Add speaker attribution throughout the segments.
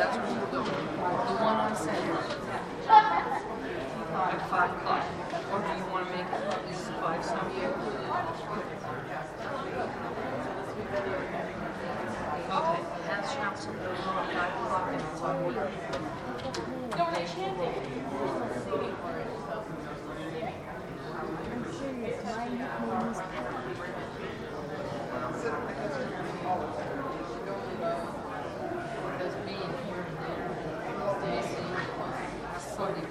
Speaker 1: that's what we're doing. The one on Saturday. At 5 o'clock. Or do you want to make it 5 some year? Okay, that's council goes on 5 o'clock and it's on me. No, we're
Speaker 2: chanting. Does being soldi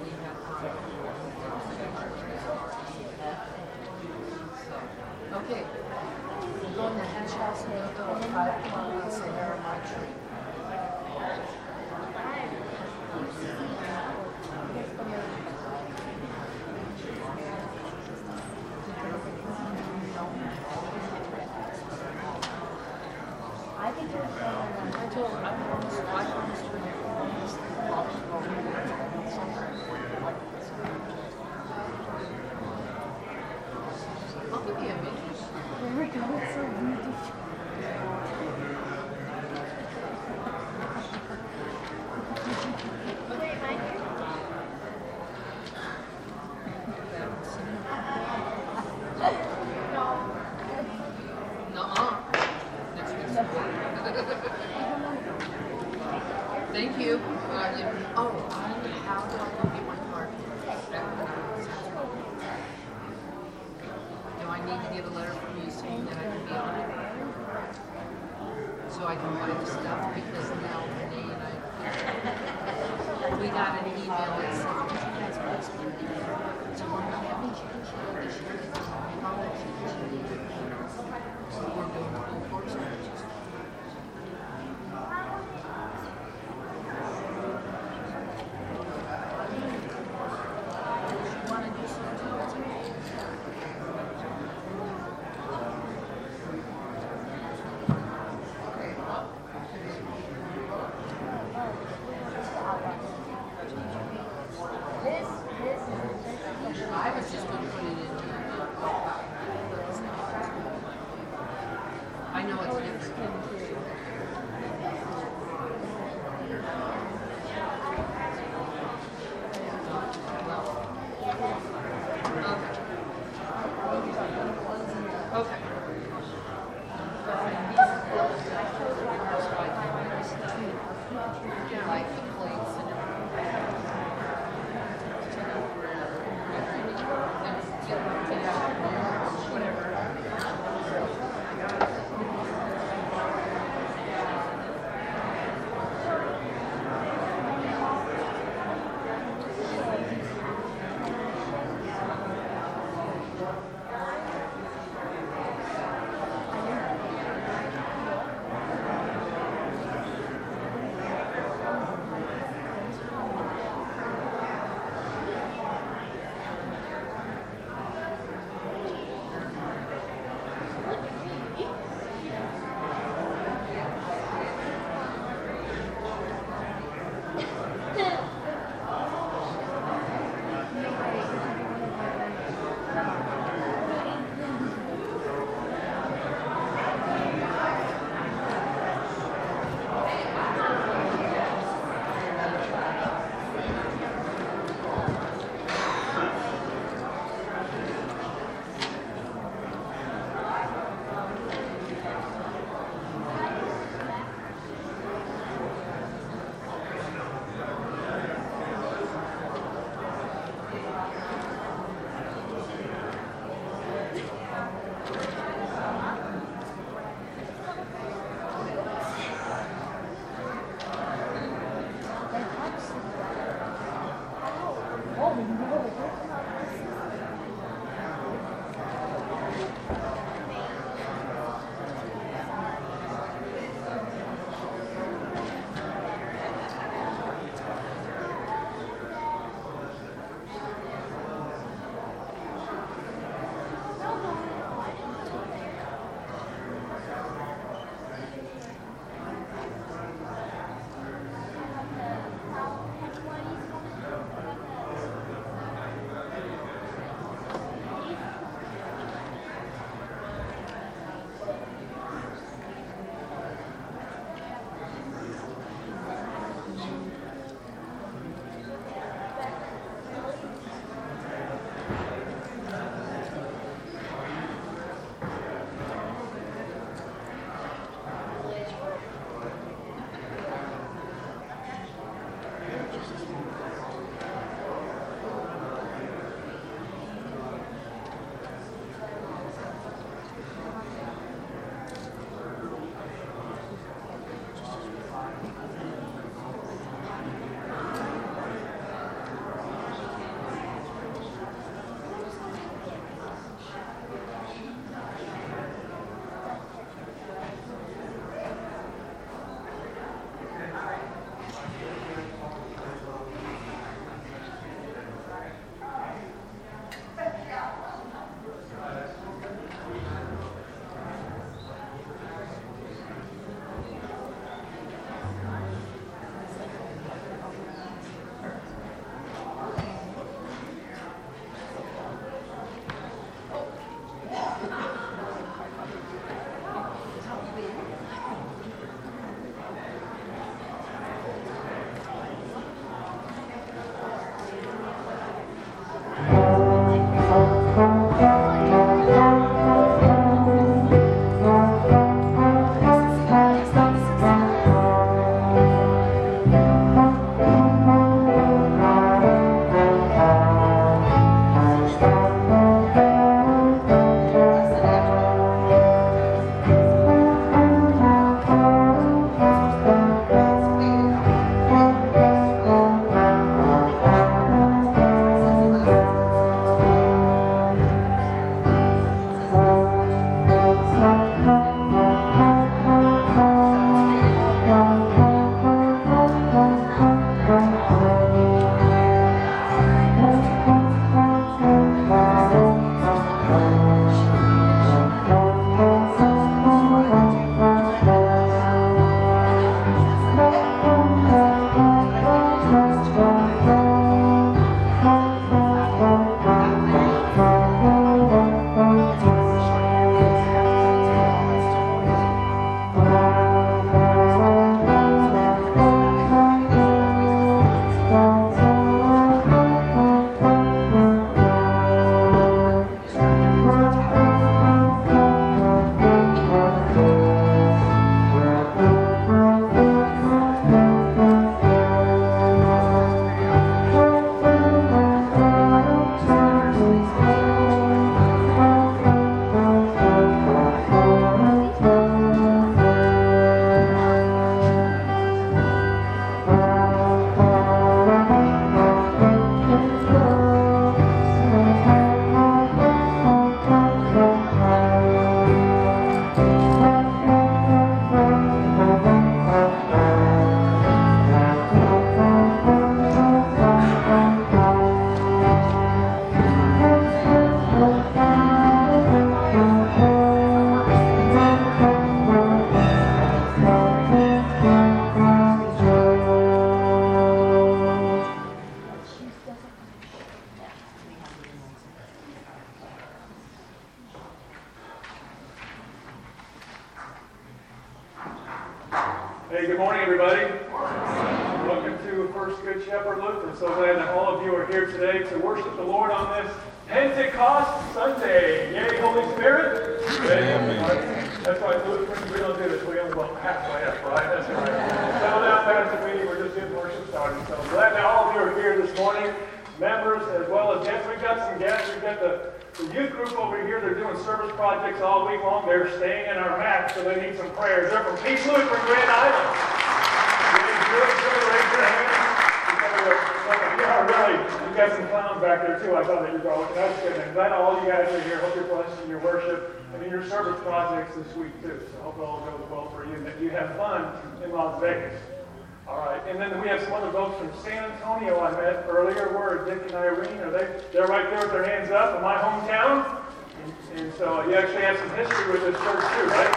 Speaker 2: They're right there with their hands up in my hometown, and, and so you actually have some history with this church too, right?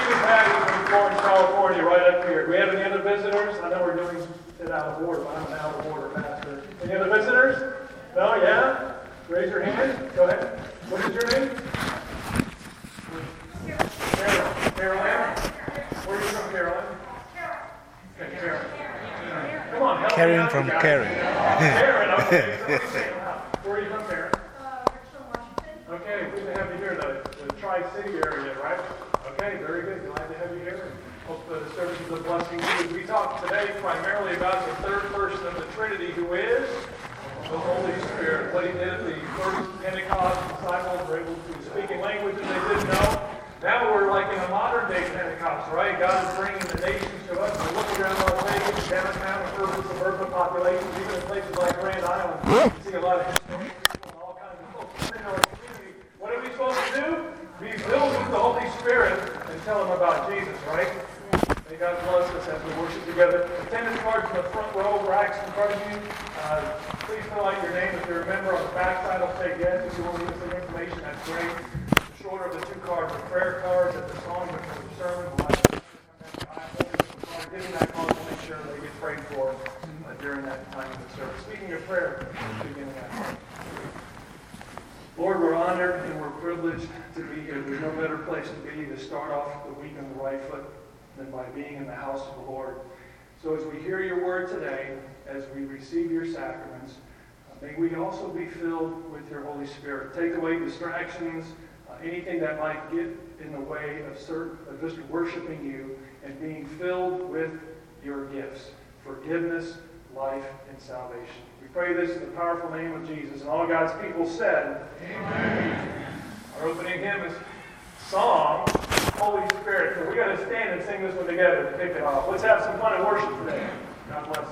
Speaker 2: Stephen Patty from Florence, California, right up here. Do we have any other visitors? I know we're doing it out of order. but I'm an out of order master. Any other visitors? No? Yeah? Raise your hand. Go ahead. What is your name? Carolyn. Carolyn. Where are you from, Carolyn? Okay, Karen. Come
Speaker 3: Karen from
Speaker 2: you.
Speaker 3: Karen.
Speaker 2: Karen, okay. Where are you from, Karen? Uh, okay, good to have you here, the, the Tri-City area, right? Okay, very good. Glad to have you here. Hope the service is a blessing to you. We talked today primarily about the third person of the Trinity, who is the Holy Spirit. What he did, the first Pentecost disciples were able to speak in languages they didn't know. Now we're like in a modern day Pentecost, right? God is bringing the nations to us. We're looking around Las Vegas, downtown, urban, suburban populations, even in places like Grand Island. You see a lot of historians and all kinds of folks in our community. What are we supposed to do? Be filled with the Holy Spirit and tell them about Jesus, right? May God bless us as we worship together. Attendance cards in the front row, racks in front of you. Uh, please fill out your name. If you remember on the back side, I'll say yes. If you want to leave us some information, that's great. The of the two cards are prayer cards at the song before the sermon. We'll have the. Giving that card to make sure they get prayed for uh, during that time of the service. Speaking of prayer, beginning that. Lord, we're honored and we're privileged to be here. There's no better place to be to start off the week on the right foot than by being in the house of the Lord. So as we hear your word today, as we receive your sacraments, uh, may we also be filled with your Holy Spirit. Take away distractions, anything that might get in the way of, certain, of just worshiping you and being filled with your gifts, forgiveness, life, and salvation. We pray this in the powerful name of Jesus. And all God's people said, Amen. Our opening hymn is Song, Holy Spirit. So we got to stand and sing this one together to kick it off. Let's have some fun and worship today. God bless.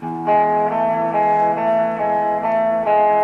Speaker 4: There's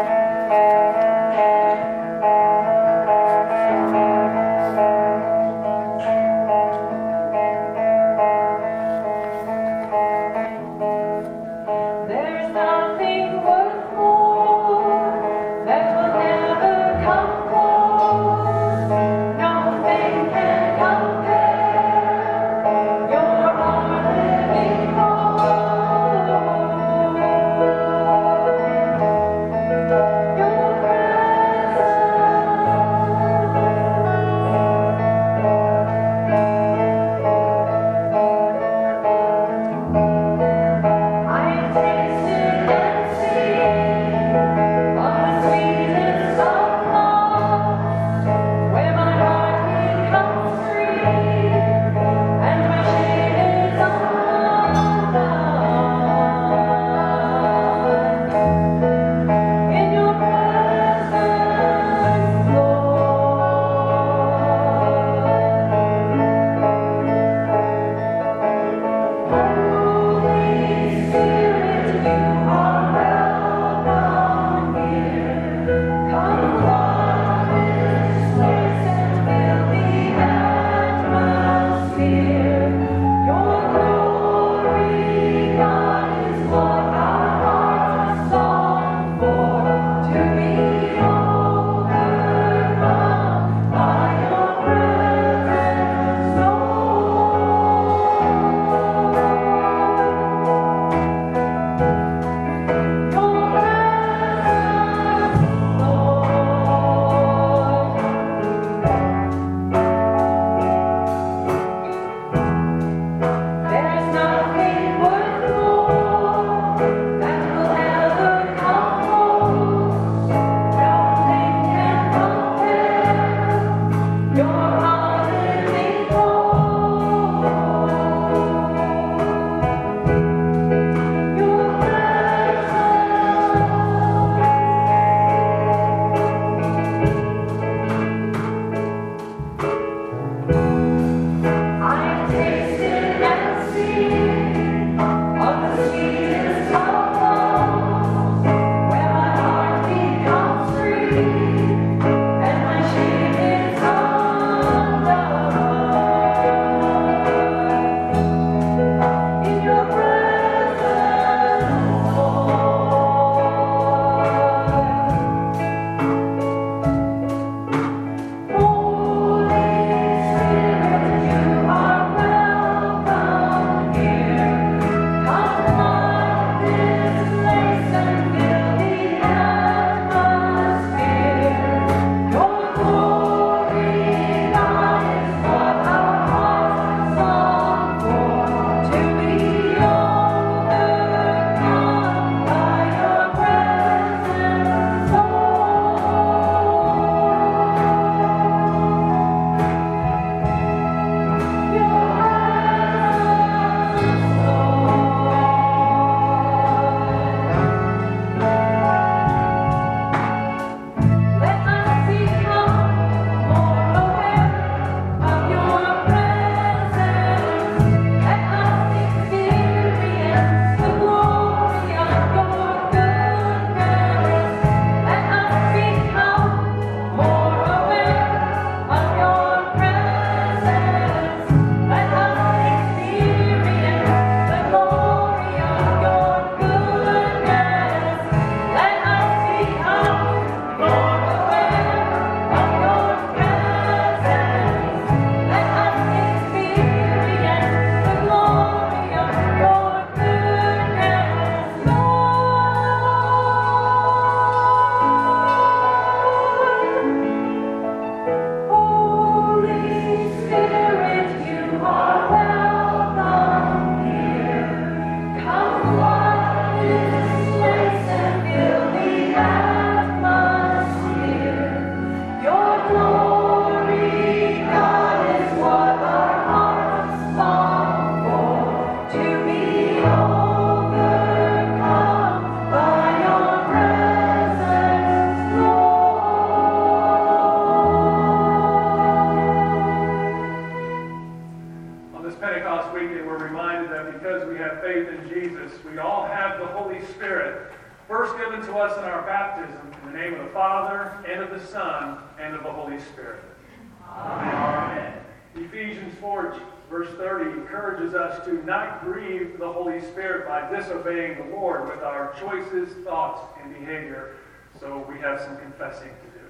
Speaker 4: our
Speaker 2: choices, thoughts, and behavior. So we have some confessing to do.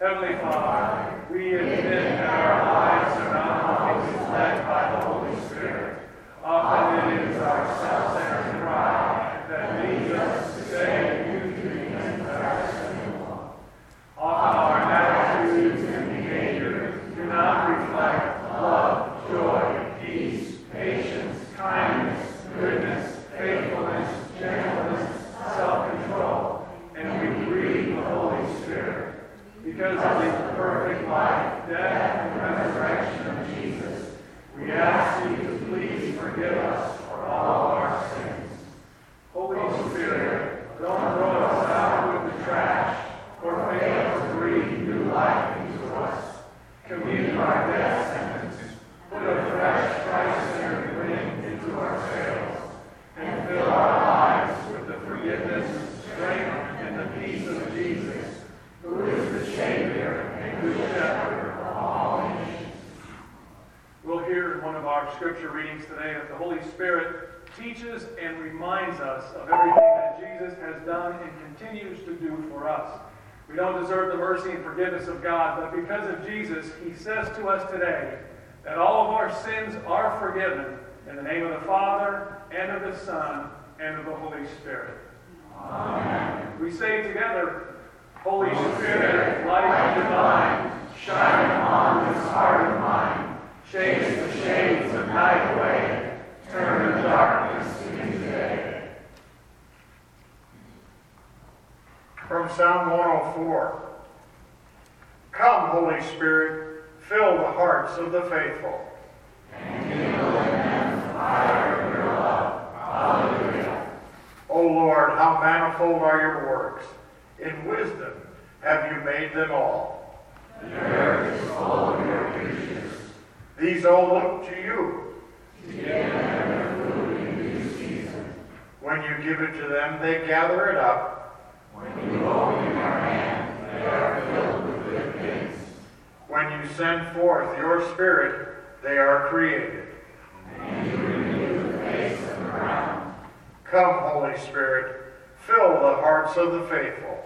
Speaker 2: Heavenly Father, we admit that our lives are not always led by the Holy Spirit. Often it is our self-centered pride that leads us to say do things that are sinful. Often our attitudes and behaviors do not reflect love, joy, peace, patience, kindness, goodness, faithfulness, gentleness, self-control, and we grieve the Holy Spirit. Because of the perfect life, death, and resurrection of Jesus, we ask you to please forgive us for all our sins. Holy Spirit, don't throw us out with the trash or fail to breathe new life into us. Commute our death sentence. Put a fresh Christ-centered wind into our sails and fill our lives with the forgiveness, strength, and the peace of Jesus, who is the Savior and shepherd of all nations. We'll hear in one of our scripture readings today that the Holy Spirit teaches and reminds us of everything that Jesus has done and continues to do for us. We don't deserve the mercy and forgiveness of God, but because of Jesus, He says to us today that all of our sins are forgiven in the name of the Father, and of the Son, and of the Holy Spirit. Amen. We say together, Holy Spirit, light divine, shine upon this heart of mine, chase the shades of night away, turn the darkness into day.
Speaker 3: From Psalm 104 Come, Holy Spirit, fill the hearts of the faithful. And fire glow. Alleluia. O Lord, how manifold are your works. In wisdom have you made them all. The earth is full of your creatures. These all look to you. When you give it to them, they gather it up. When you send forth your Spirit, they are created. Come, Holy Spirit, fill the hearts of the faithful.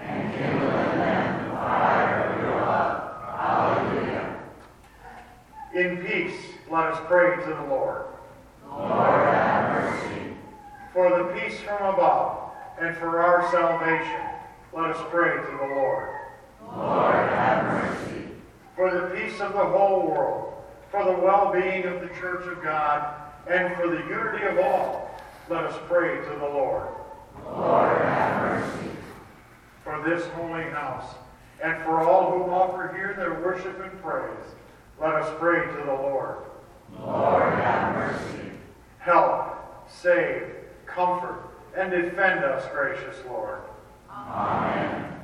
Speaker 3: And give them the fire of your love. Hallelujah. In peace, let us pray to the Lord. Lord, have mercy. For the peace from above and for our salvation, let us pray to the Lord. Lord, have mercy. For the peace of the whole world, for the well-being of the church of God, and for the unity of all, let us pray to the Lord. Lord, have mercy. For this holy house, and for all who offer here their worship and praise, let us pray to the Lord. Lord, have mercy. Help, save, comfort, and defend us, gracious Lord. Amen.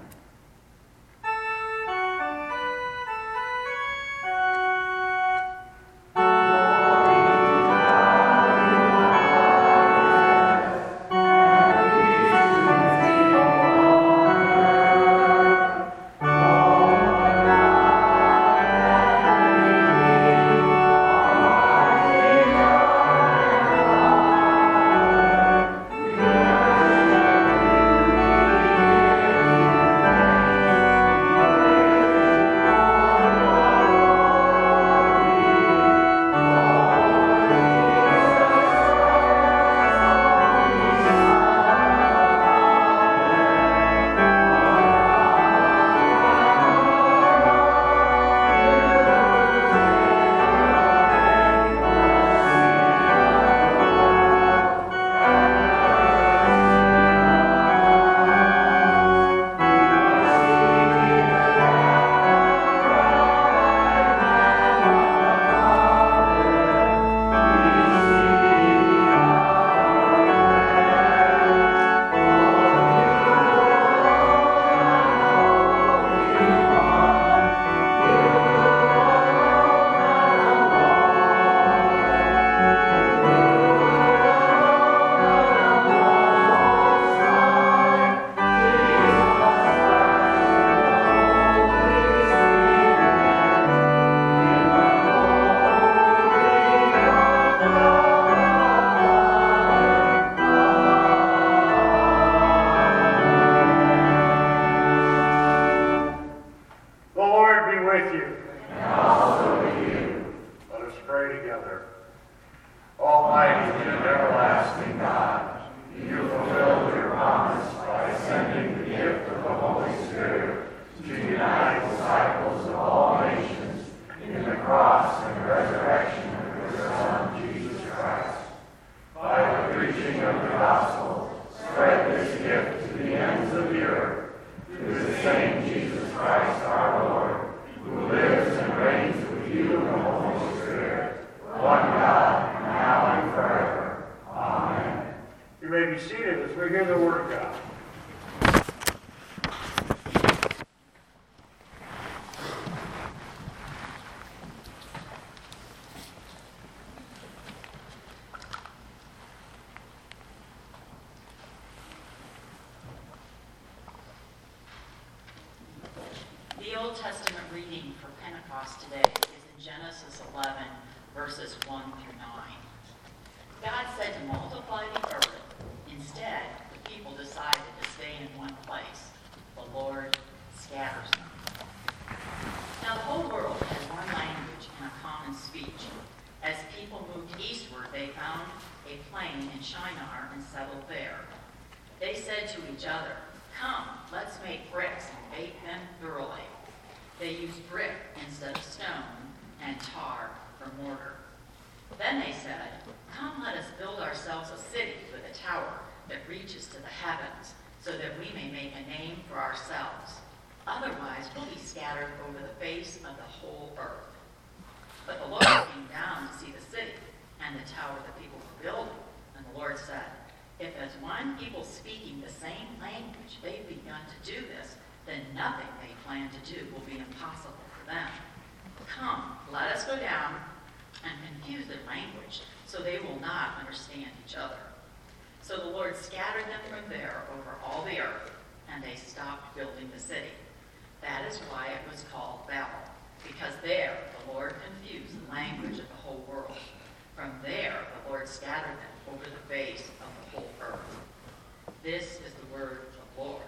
Speaker 3: Word of
Speaker 5: the Lord.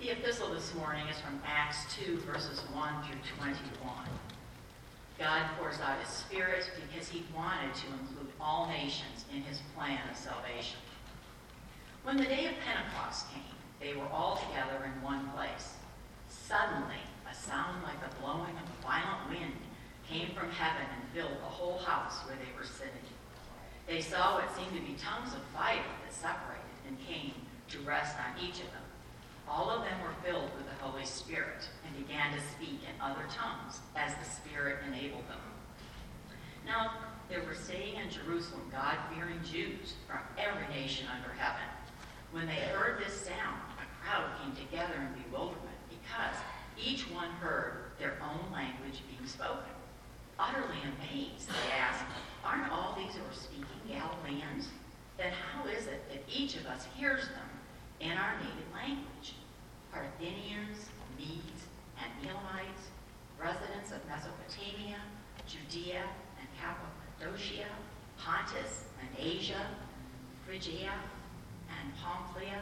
Speaker 5: The epistle this morning is from Acts 2, verses 1 through 21. God pours out his Spirit because he wanted to include all nations in his plan of salvation. When the day of Pentecost came, they were all together in one place. Suddenly, a sound like the blowing of a violent wind came from heaven and filled the whole house where they were sitting. They saw what seemed to be tongues of fire that separated and came to rest on each of them. All of them were filled with the Holy Spirit and began to speak in other tongues as the Spirit enabled them. Now, there were staying in Jerusalem God fearing Jews from every nation under heaven. When they heard this sound, a crowd came together in bewilderment because each one heard their own language being spoken. Utterly amazed, they asked, Aren't all these who are speaking Galileans? Then how is it that each of us hears them in our native language? Parthians, Medes, and Elamites, residents of Mesopotamia, Judea and Cappadocia, Pontus and Asia, Phrygia and Pamphylia,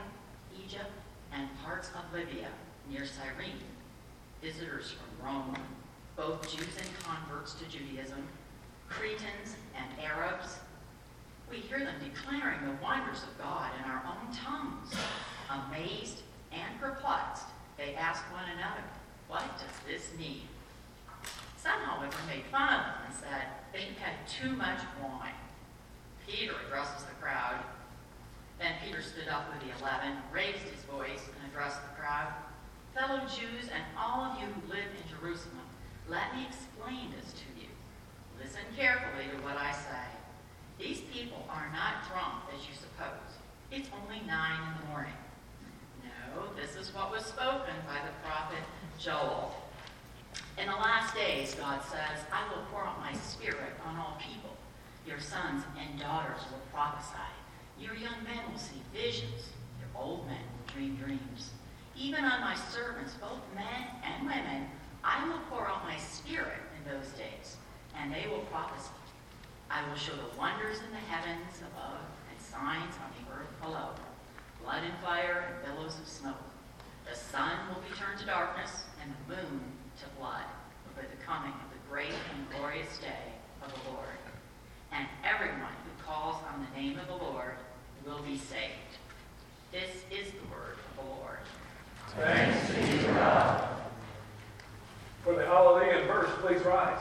Speaker 5: Egypt, and parts of Libya near Cyrene, visitors from Rome, both Jews and converts to Judaism, Cretans and Arabs. We hear them declaring the wonders of God in our own tongues. Amazed and perplexed, they ask one another, What does this mean? Some, however, made fun of them and said they had had too much wine. Peter addresses the crowd. Then Peter stood up with the eleven, raised his voice, and addressed the crowd. Fellow Jews and all of you who live in Jerusalem, let me explain this to you. Listen carefully to what I say. These people are not drunk as you suppose. It's only nine in the morning. No, this is what was spoken by the prophet Joel. In the last days, God says, I will pour out my spirit on all people. Your sons and daughters will prophesy. Your young men will see visions. Your old men will dream dreams. Even on my servants, both men and women, I will pour out my spirit in those days, and they will prophesy. I will show the wonders in the heavens above and signs on the earth below blood and fire and billows of smoke.
Speaker 6: The sun will be turned to darkness and the moon to blood before the coming
Speaker 2: of the great and glorious day of the Lord. And everyone who calls on the name of the Lord will be saved. This is the word of the Lord. Thanks be to God. For the holiday and verse, please rise.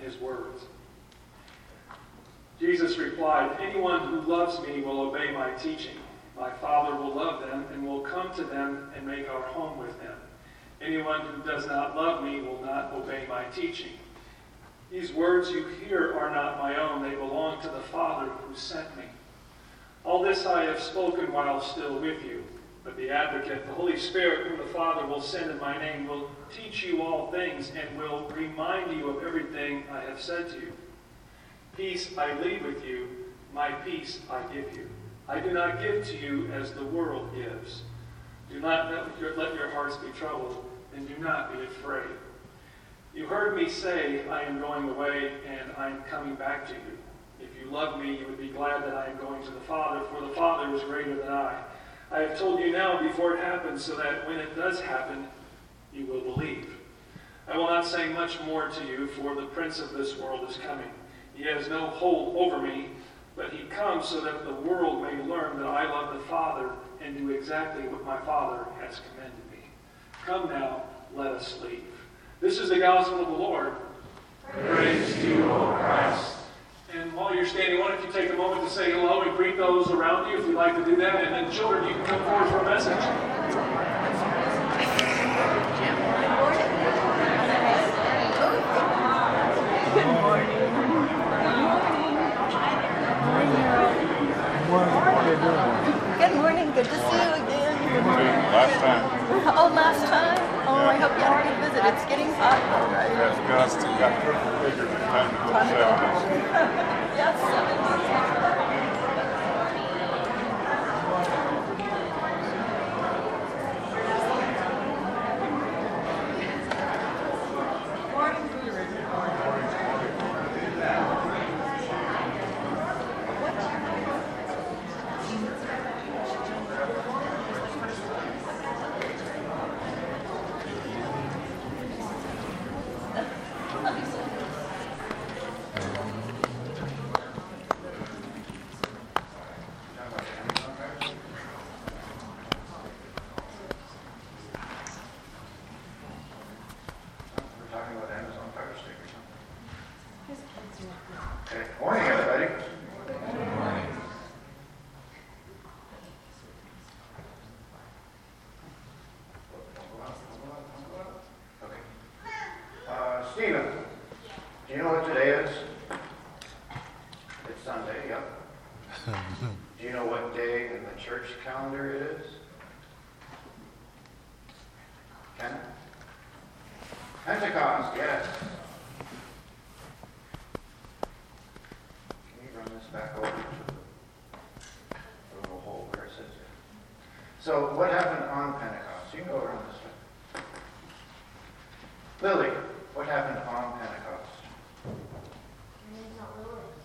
Speaker 2: his words. Jesus replied, Anyone who loves me will obey my teaching. My Father will love them and will come to them and make our home with them. Anyone who does not love me will not obey my teaching. These words you hear are not my own, they belong to the Father who sent me. All this I have spoken while still with you. But the advocate, the Holy Spirit, whom the Father will send in my name, will teach you all things and will remind you of everything I have said to you. Peace I leave with you, my peace I give you. I do not give to you as the world gives. Do not let your, hearts be troubled, and do not be afraid. You heard me say, I am going away, and I am coming back to you. If you love me, you would be glad that I am going to the Father, for the Father is greater than I. I have told you now before it happens, so that when it does happen, you will believe. I will not say much more to you, for the prince of this world is coming. He has no hold over me, but he comes so that the world may learn that I love the Father and do exactly what my Father has commanded me. Come now, let us leave. This is the gospel of the Lord. Praise to you, O Christ. And while you're standing, why don't you take a moment to say hello and greet those around you if you'd like to do that. And then, children, you can come forward for a message.
Speaker 7: last time.
Speaker 8: Oh, last time? Oh, yeah. I hope you had a good visit. It's getting hot Yeah, right?
Speaker 7: Yes, got, got perfect figures time to go
Speaker 9: to So what happened on Pentecost? You can go around this way. Lily, what happened on Pentecost?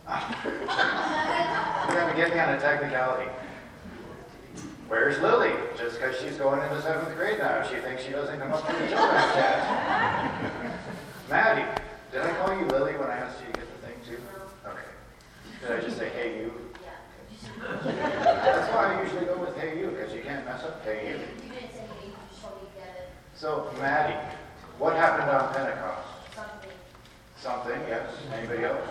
Speaker 9: You're going to get me on a technicality. Where's Lily? Just because she's going into seventh grade now, she thinks she doesn't come up to the children's test. Maddie, did I call you Lily when I asked you to get the thing too? Okay. Did I just say, hey, you? That's why I usually go with hey, you, because you can't mess up hey, you.
Speaker 10: You didn't say you just told me get it.
Speaker 9: So, Maddie, what happened on Pentecost?
Speaker 10: Something.
Speaker 9: Something, yes. Anybody else?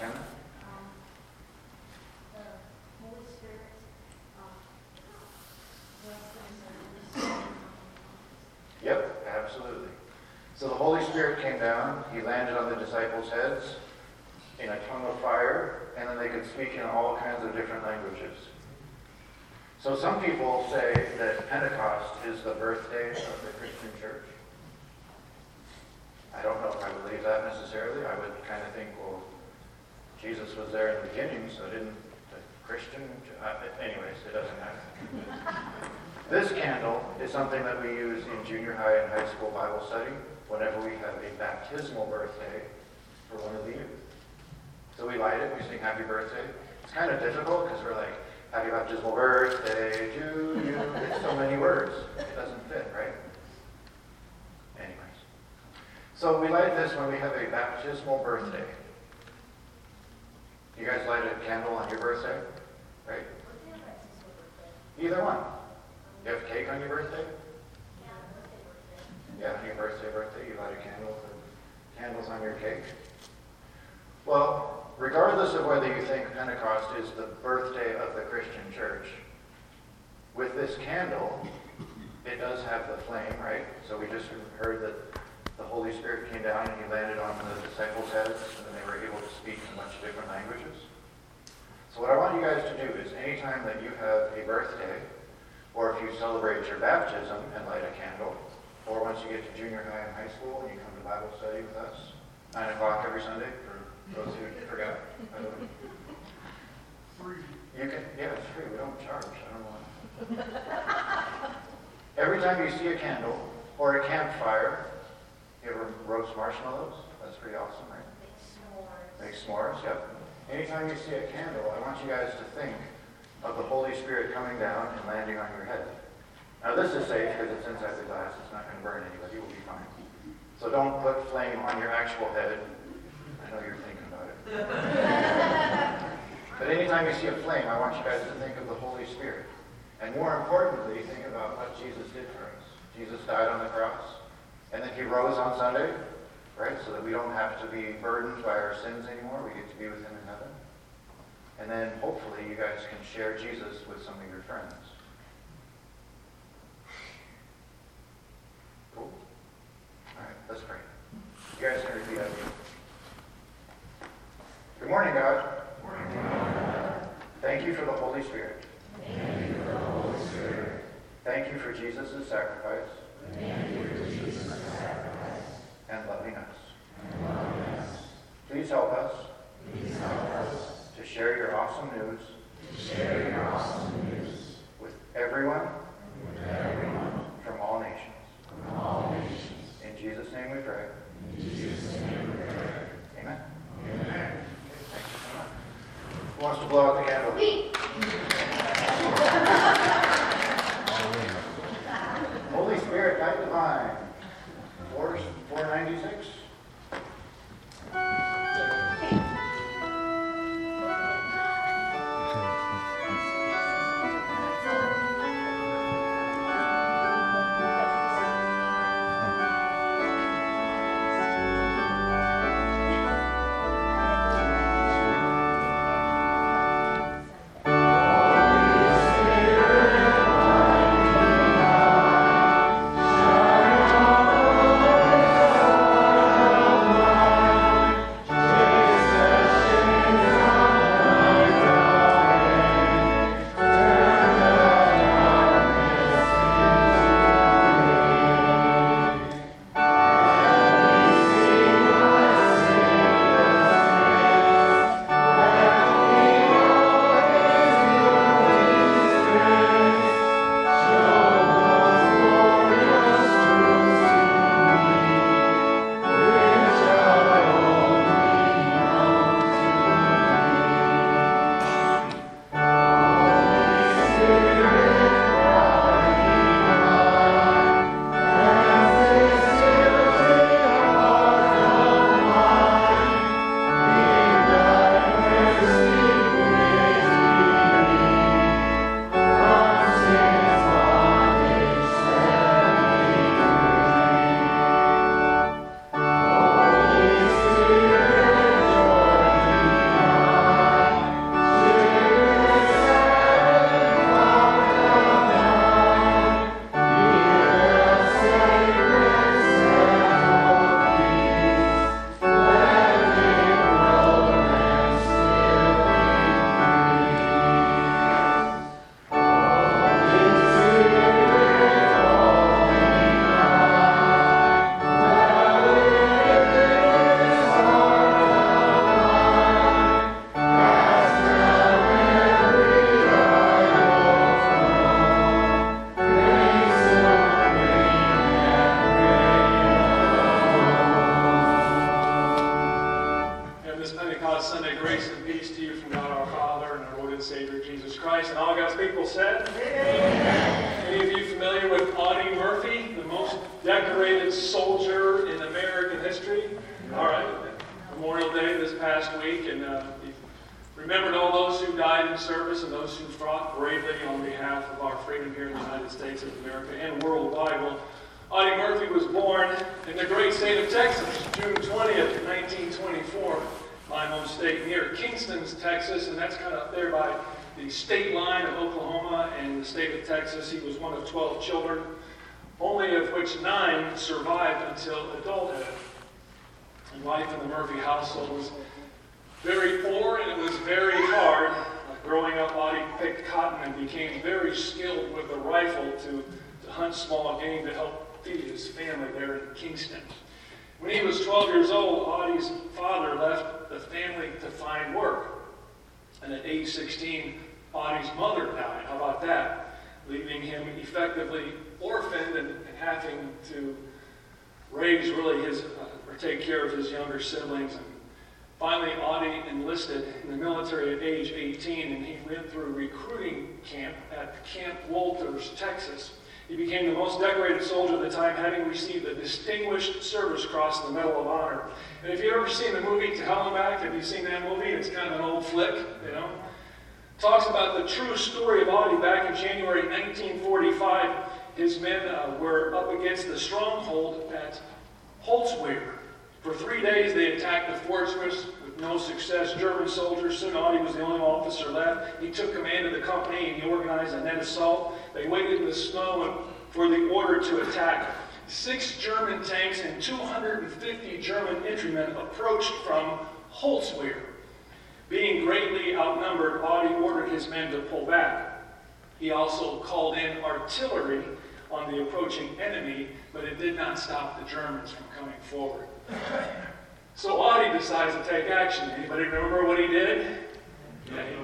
Speaker 9: Ken?
Speaker 10: Um, the Holy Spirit, um, blessed us and
Speaker 9: Yep, absolutely. So the Holy Spirit came down, he landed on the disciples' heads in a tongue of fire, and then they could speak in all kinds of different languages. So some people say that Pentecost is the birthday of the Christian church. I don't know if I believe that necessarily. I would kind of think, well, Jesus was there in the beginning, so didn't the Christian, uh, anyways, it doesn't matter. This candle is something that we use in junior high and high school Bible study whenever we have a baptismal birthday for one of the youth. So we light it, we sing happy birthday. It's kind of difficult because we're like, happy baptismal birthday to you. It's so many words. It doesn't fit, right? Anyways. So we light this when we have a baptismal birthday. You guys light a candle on your birthday, right? Either one. You have cake on your birthday? Yeah, your birthday, birthday, you light a candle, candles on your cake. Well, regardless of whether you think Pentecost is the birthday of the Christian church, with this candle, it does have the flame, right? So we just heard that the Holy Spirit came down and he landed on the disciples' heads, and they were able to speak in of different languages. So what I want you guys to do is anytime that you have a birthday, or if you celebrate your baptism and light a candle, or once you get to junior high and high school and you come to Bible study with us, 9 o'clock every Sunday, for those who forgot. way. You can, yeah, it's free, we don't charge, I don't why. Every time you see a candle or a campfire, you ever roast marshmallows? That's pretty awesome, right? Make s'mores. Make s'mores, yep. Anytime you see a candle, I want you guys to think of the Holy Spirit coming down and landing on your head. Now this is safe because it's inside the glass. It's not going to burn anybody. You'll be fine. So don't put flame on your actual head. I know you're thinking about it. but anytime you see a flame, I want you guys to think of the Holy Spirit. And more importantly, think about what Jesus did for us. Jesus died on the cross, and then he rose on Sunday, right? So that we don't have to be burdened by our sins anymore. We get to be with him in heaven. And then hopefully you guys can share Jesus with some of your friends. Cool? All right, let's pray. You guys can repeat after me. Good morning, God. Morning. Thank you for the Holy Spirit. Thank you for the Holy Spirit. Thank you for Jesus' sacrifice. Thank you for Jesus' sacrifice. And loving us. And loving us. Please help us. Please help us. To share your awesome news. To share your awesome news. With everyone. With everyone. From all nations. From all nations. In Jesus' name we pray. In Jesus' name we pray. Amen. Amen. Thank you so much. Who wants to blow out the candle?
Speaker 2: small game to help feed his family there in Kingston. When he was 12 years old, Audie's father left the family to find work. And at age 16, Audie's mother died. How about that? Leaving him effectively orphaned and, and having to raise really his, uh, or take care of his younger siblings. And finally, Audie enlisted in the military at age 18, and he went through recruiting camp at Camp Wolters, Texas. He became the most decorated soldier of the time, having received the Distinguished Service Cross and the Medal of Honor. And if you've ever seen the movie To Hell and Back, have you seen that movie? It's kind of an old flick, you know. Talks about the true story of Audie back in January 1945. His men uh, were up against the stronghold at Holtzwihr. For three days, they attacked the fortress with no success. German soldiers, soon Audie was the only officer left. He took command of the company and he organized a net assault. They waited in the snow for the order to attack. Six German tanks and 250 German infantrymen approached from Holtzwihr. Being greatly outnumbered, Audie ordered his men to pull back. He also called in artillery on the approaching enemy, but it did not stop the Germans from coming forward. So Audie decides to take action. Anybody remember what he did? Yeah, he,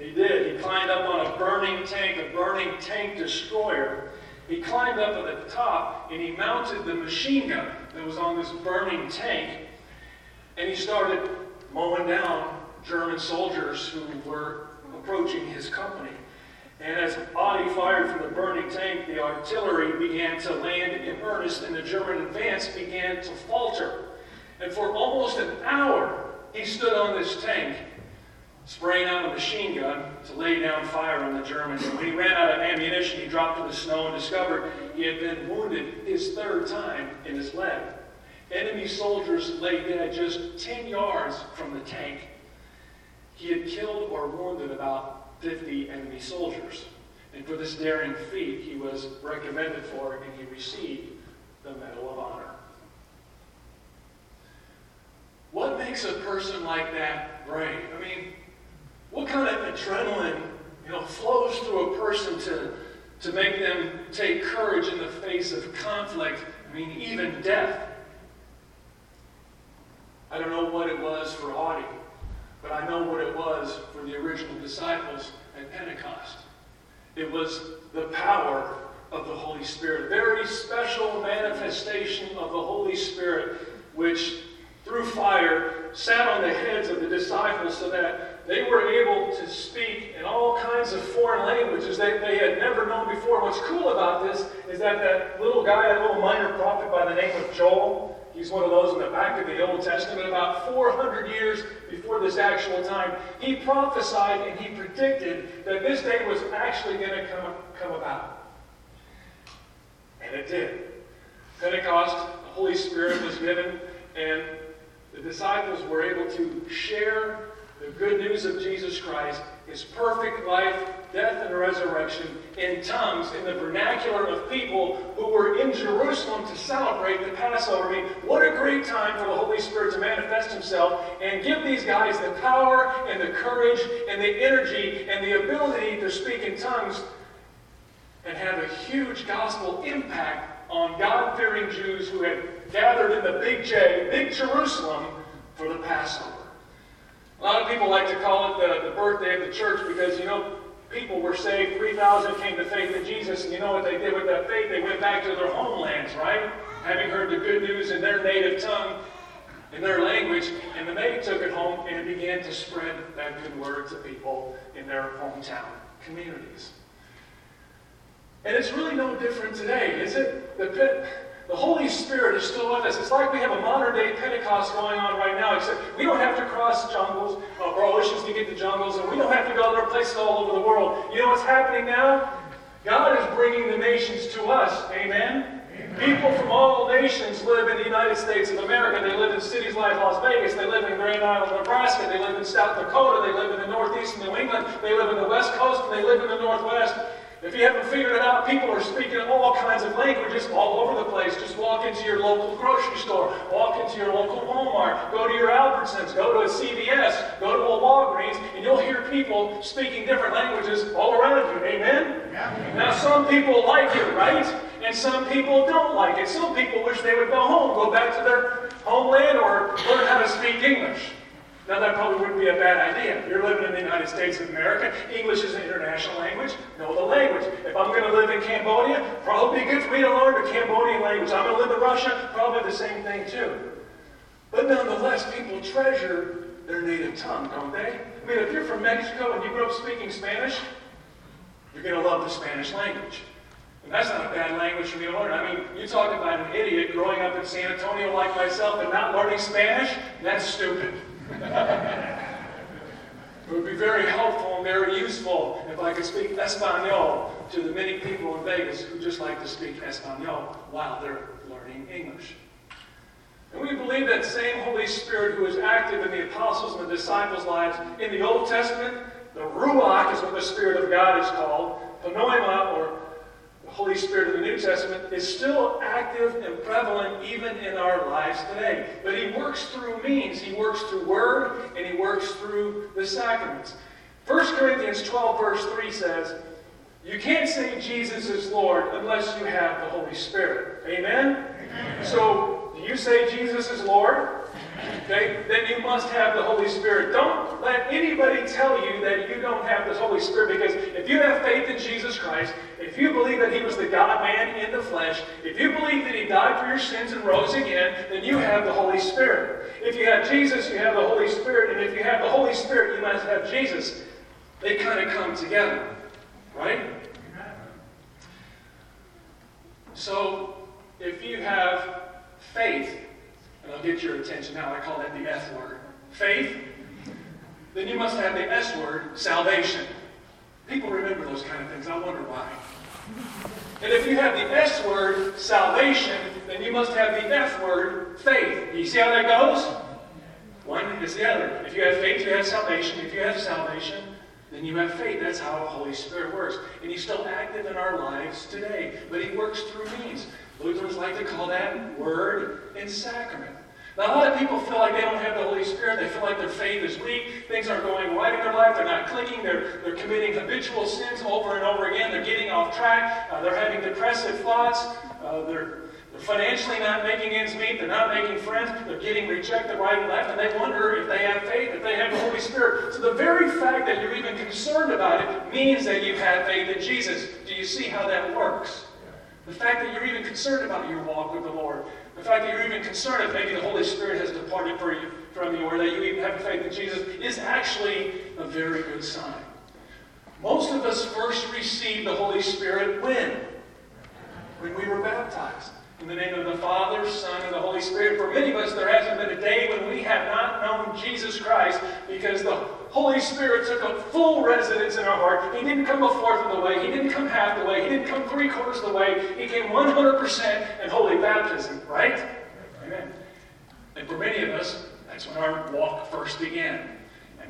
Speaker 2: he did. He climbed up on a burning tank, a burning tank destroyer. He climbed up at the top and he mounted the machine gun that was on this burning tank. And he started mowing down German soldiers who were approaching his company. And as Audie fired from the burning tank, the artillery began to land in earnest, and the German advance began to falter. And for almost an hour, he stood on this tank, spraying out a machine gun to lay down fire on the Germans. And when he ran out of ammunition, he dropped to the snow and discovered he had been wounded his third time in his leg. Enemy soldiers lay dead just 10 yards from the tank. He had killed or wounded about 50 enemy soldiers. And for this daring feat, he was recommended for and he received the Medal of Honor. What makes a person like that brave? I mean, what kind of adrenaline, you know, flows through a person to, to make them take courage in the face of conflict, I mean, even death? I don't know what it was for Audie, but I know what it was for the original disciples at Pentecost. It was the power of the Holy Spirit, a very special manifestation of the Holy Spirit, which through fire sat on the heads of the disciples so that they were able to speak in all kinds of foreign languages that they had never known before. What's cool about this is that that little guy, that little minor prophet by the name of Joel, He's one of those in the back of the Old Testament, about 400 years before this actual time. He prophesied and he predicted that this day was actually going to come, come about. And it did. Pentecost, the Holy Spirit was given, and the disciples were able to share the good news of Jesus Christ, his perfect life, death, and resurrection in tongues, in the vernacular of people who were in Jerusalem to celebrate the Passover. I mean, what a great time for the Holy Spirit to manifest himself and give these guys the power and the courage and the energy and the ability to speak in tongues and have a huge gospel impact on God fearing Jews who had gathered in the Big J, Big Jerusalem, for the Passover. A lot of people like to call it the, the birthday of the church because, you know, people were saved. 3,000 came to faith in Jesus, and you know what they did with that faith? They went back to their homelands, right? Having heard the good news in their native tongue. in their language, and then they took it home and it began to spread that good word to people in their hometown communities. And it's really no different today, is it? The, the Holy Spirit is still with us. It's like we have a modern day Pentecost going on right now, except we don't have to cross jungles uh, or oceans to get to jungles, and we don't have to go to other places all over the world. You know what's happening now? God is bringing the nations to us. Amen? People from all nations live in the United States of America. They live in cities like Las Vegas. They live in Grand Island, Nebraska. They live in South Dakota. They live in the Northeast of New England. They live in the West Coast, and they live in the Northwest. If you haven't figured it out, people are speaking all kinds of languages all over the place. Just walk into your local grocery store, walk into your local Walmart, go to your Albertsons, go to a CVS, go to a Walgreens, and you'll hear people speaking different languages all around you. Amen? Now, some people like it, right? And some people don't like it. Some people wish they would go home, go back to their homeland, or learn how to speak English. Now, that probably wouldn't be a bad idea. You're living in the United States of America. English is an international language. Know the language. If I'm going to live in Cambodia, probably good for me to learn the Cambodian language. I'm going to live in Russia, probably the same thing too. But nonetheless, people treasure their native tongue, don't they? I mean, if you're from Mexico and you grew up speaking Spanish, you're going to love the Spanish language. And that's not a bad language for me to learn. I mean, you talk about an idiot growing up in San Antonio like myself and not learning Spanish, that's stupid. It would be very helpful and very useful if I could speak Espanol to the many people in Vegas who just like to speak Espanol while they're learning English. And we believe that same Holy Spirit who is active in the apostles and the disciples' lives in the Old Testament, the Ruach is what the Spirit of God is called, Pneuma, or Holy Spirit of the New Testament, is still active and prevalent even in our lives today. But He works through means. He works through Word, and He works through the sacraments. 1 Corinthians 12, verse 3 says, You can't say Jesus is Lord unless you have the Holy Spirit. Amen? So, do you say Jesus is Lord? Okay, then you must have the Holy Spirit. Don't let anybody tell you that you don't have the Holy Spirit because if you have faith in Jesus Christ, if you believe that He was the God man in the flesh, if you believe that He died for your sins and rose again, then you have the Holy Spirit. If you have Jesus, you have the Holy Spirit, and if you have the Holy Spirit, you must have Jesus. They kind of come together, right? So, if you have faith, and I'll get your attention now, I call that the F word. Faith, then you must have the S word, salvation. People remember those kind of things. I wonder why. And if you have the S word, salvation, then you must have the F word, faith. You see how that goes? One is the other. If you have faith, you have salvation. If you have salvation, then you have faith. That's how the Holy Spirit works. And He's still active in our lives today. But He works through means. Lutherans like to call that word and sacrament. Now, a lot of people feel like they don't have the Holy Spirit. They feel like their faith is weak. Things aren't going right in their life. They're not clicking. They're, they're committing habitual sins over and over again. They're getting off track. Uh, they're having depressive thoughts. Uh, they're, they're financially not making ends meet. They're not making friends. They're getting rejected right and left. And they wonder if they have faith, if they have the Holy Spirit. So the very fact that you're even concerned about it means that you have faith in Jesus. Do you see how that works? The fact that you're even concerned about your walk with the Lord. The fact that you're even concerned if maybe the Holy Spirit has departed you, from you or that you even have faith in Jesus is actually a very good sign. Most of us first received the Holy Spirit when? When we were baptized. In the name of the Father, Son, and the Holy Spirit. For many of us, there hasn't been a day when we have not known Jesus Christ because the Holy Spirit took up full residence in our heart. He didn't come a fourth of the way. He didn't come half the way. He didn't come three quarters of the way. He came 100% in holy baptism, right? Amen. And for many of us, that's when our walk first began.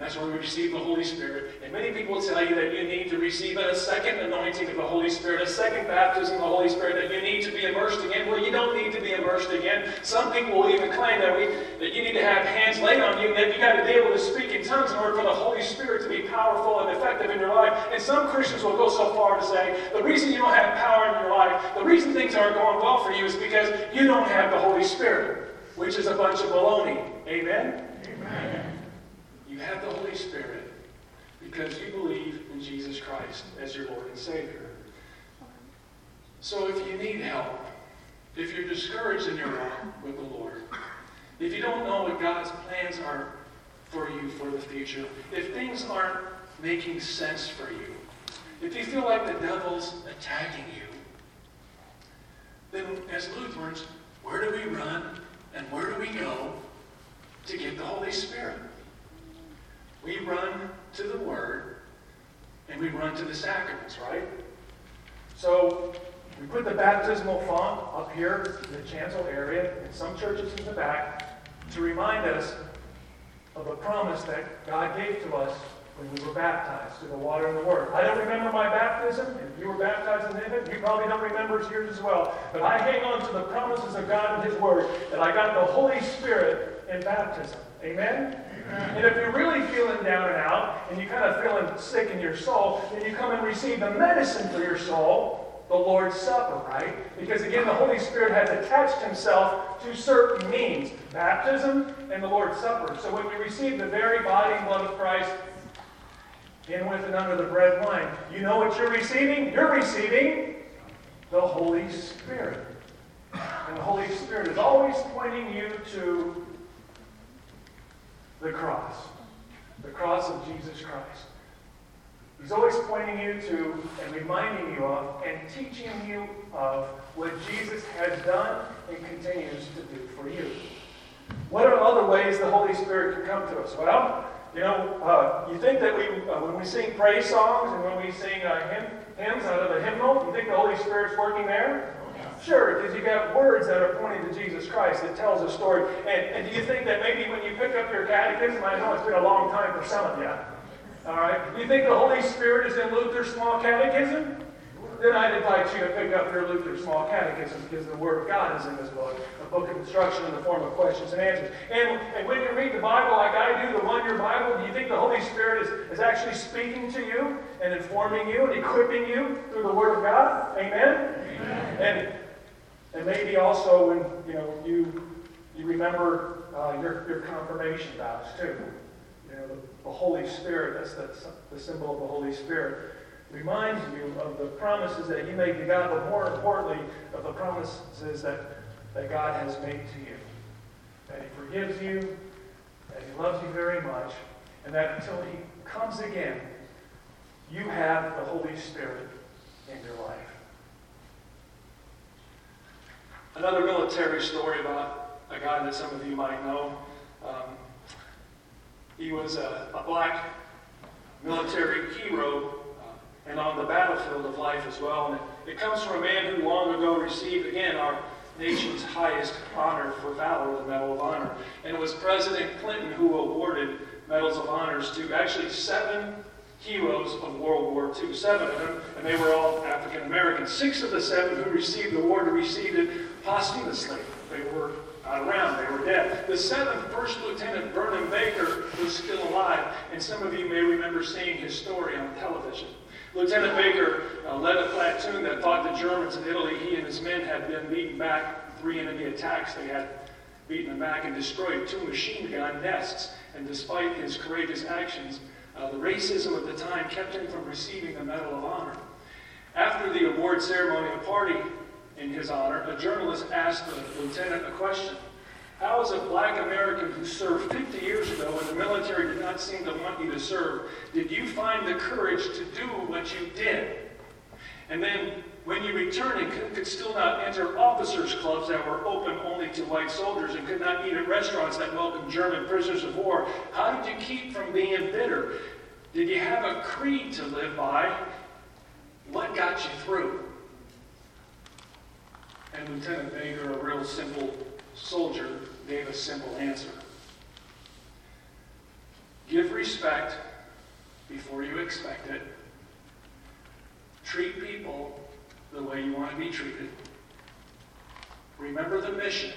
Speaker 2: That's when we receive the Holy Spirit. And many people tell you that you need to receive a second anointing of the Holy Spirit, a second baptism of the Holy Spirit, that you need to be immersed again. Well, you don't need to be immersed again. Some people will even claim that, we, that you need to have hands laid on you, and that you got to be able to speak in tongues in order for the Holy Spirit to be powerful and effective in your life. And some Christians will go so far to say, the reason you don't have power in your life, the reason things aren't going well for you is because you don't have the Holy Spirit, which is a bunch of baloney. Amen? Amen. You have the Holy Spirit because you believe in Jesus Christ as your Lord and Savior. So if you need help, if you're discouraged in your walk with the Lord, if you don't know what God's plans are for you for the future, if things aren't making sense for you, if you feel like the devil's attacking you, then as Lutherans, where do we run and where do we go to get the Holy Spirit? We run to the Word and we run to the sacraments, right? So we put the baptismal font up here in the chancel area, and some churches in the back, to remind us of a promise that God gave to us when we were baptized through the water and the word. I don't remember my baptism. If you were baptized in it, you probably don't remember yours as well. But I hang on to the promises of God and His word that I got the Holy Spirit in baptism. Amen? And if you're really feeling down and out, and you're kind of feeling sick in your soul, then you come and receive the medicine for your soul, the Lord's Supper, right? Because again, the Holy Spirit has attached himself to certain means baptism and the Lord's Supper. So when we receive the very body and blood of Christ, in with and under the bread and wine, you know what you're receiving? You're receiving the Holy Spirit. And the Holy Spirit is always pointing you to the cross, the cross of Jesus Christ. He's always pointing you to and reminding you of and teaching you of what Jesus has done and continues to do for you. What are other ways the Holy Spirit can come to us? Well, you know, uh, you think that we, uh, when we sing praise songs and when we sing uh, hymn, hymns out of a hymnal, you think the Holy Spirit's working there? Sure, because you got words that are pointing to Jesus Christ that tells a story. And, and do you think that maybe when you pick up your catechism, I know it's been a long time for some of you, all right, Do you think the Holy Spirit is in Luther's small catechism? Then I'd invite you to pick up your Luther Small Catechism because the Word of God is in this book, a book of instruction in the form of questions and answers. And, and when you read the Bible like I do, the one year Bible, do you think the Holy Spirit is, is actually speaking to you and informing you and equipping you through the Word of God? Amen? Amen. And, and maybe also when you know you you remember uh, your, your confirmation vows too. You know, the, the Holy Spirit, that's the, the symbol of the Holy Spirit reminds you of the promises that you made to God, but more importantly, of the promises that, that God has made to you. That He forgives you, that He loves you very much, and that until He comes again, you have the Holy Spirit in your life. Another military story about a guy that some of you might know. Um, he was a, a black military hero and on the battlefield of life as well. And it, it comes from a man who long ago received, again, our nation's highest honor for valor, the Medal of Honor. And it was President Clinton who awarded medals of honors to actually seven heroes of World War II, seven of them, and they were all African American. Six of the seven who received the award received it posthumously. They were not around, they were dead. The seventh, First Lieutenant Vernon Baker, was still alive, and some of you may remember seeing his story on television. Lieutenant Baker uh, led a platoon that fought the Germans in Italy. He and his men had been beaten back three enemy attacks. They had beaten them back and destroyed two machine gun nests. And despite his courageous actions, uh, the racism of the time kept him from receiving the Medal of Honor. After the award ceremony, a party in his honor, a journalist asked the lieutenant a question. How, as a black American who served 50 years ago when the military did not seem to want you to serve, did you find the courage to do what you did? And then, when you returned and could, could still not enter officers' clubs that were open only to white soldiers and could not eat at restaurants that welcomed German prisoners of war, how did you keep from being bitter? Did you have a creed to live by? What got you through? And Lieutenant Baker, a real simple soldier, gave a simple answer Give respect before you expect it. Treat people the way you want to be treated. Remember the mission.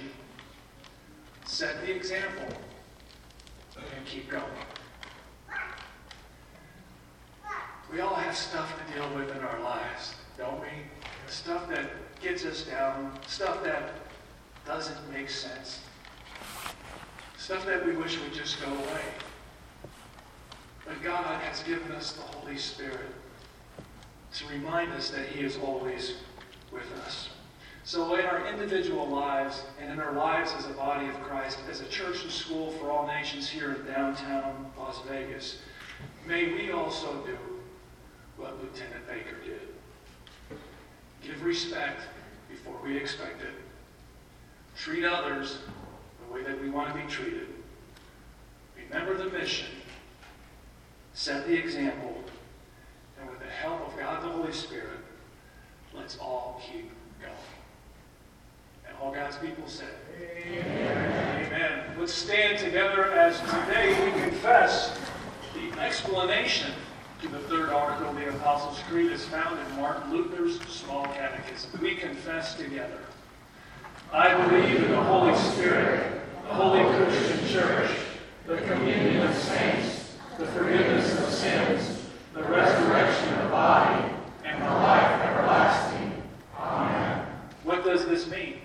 Speaker 2: Set the example. And keep going. We all have stuff to deal with in our lives, don't we? Stuff that gets us down, stuff that doesn't make sense. Stuff that we wish would just go away. But God has given us the Holy Spirit to remind us that He is always with us. So, in our individual lives and in our lives as a body of Christ, as a church and school for all nations here in downtown Las Vegas, may we also do what Lieutenant Baker did give respect before we expect it, treat others the way that we want to be treated, remember the mission, set the example, and with the help of God the Holy Spirit, let's all keep going. And all God's people said, Amen. Amen. Let's stand together as today we confess the explanation the third article of the Apostles' Creed is found in Martin Luther's Small Catechism. We confess together. I believe in the Holy Spirit, the Holy Christian Church, the communion of saints, the forgiveness of sins, the resurrection of the body, and the life everlasting. Amen. What does this mean?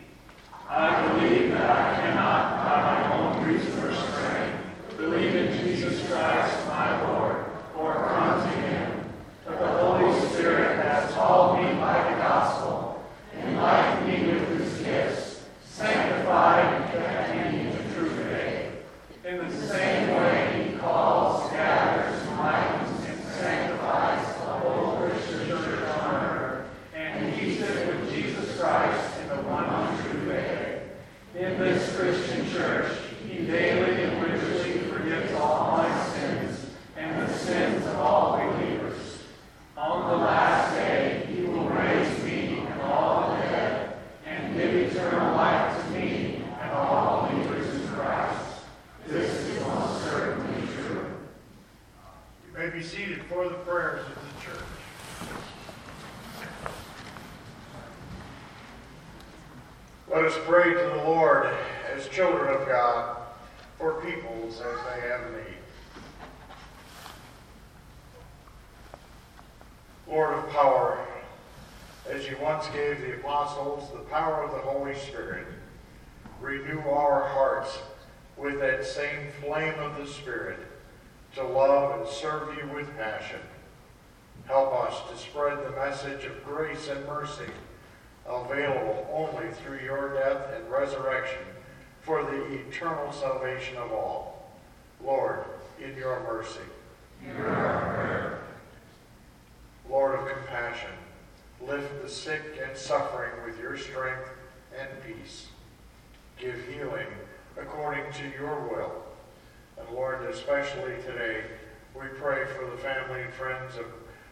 Speaker 2: I believe that I cannot, by my own reason or strength, believe in Jesus Christ, my Lord, or come to him. But the Holy Spirit has called me by the gospel, enlightened me with his gifts, sanctified and kept me in the true faith. In the same way he calls, gathers, enlightens, and sanctifies the whole Christian church on earth, and keeps it with Jesus Christ in the one true faith. In this Christian church, he daily and richly forgives all my sins and the sins of all believers. On the last day, he will raise me and all the dead, and give eternal life to me and all believers in Christ. This is most certainly true.
Speaker 3: You may be seated for the prayers of the church. Let us pray to the Lord as children of God for peoples as they have need. Lord of power, as you once gave the apostles the power of the Holy Spirit, renew our hearts with that same flame of the Spirit to love and serve you with passion. Help us to spread the message of grace and mercy available only through your death and resurrection for the eternal salvation of all. Lord, in your mercy. Lord of compassion, lift the sick and suffering with your strength and peace. Give healing according to your will. And Lord, especially today, we pray for the family and friends of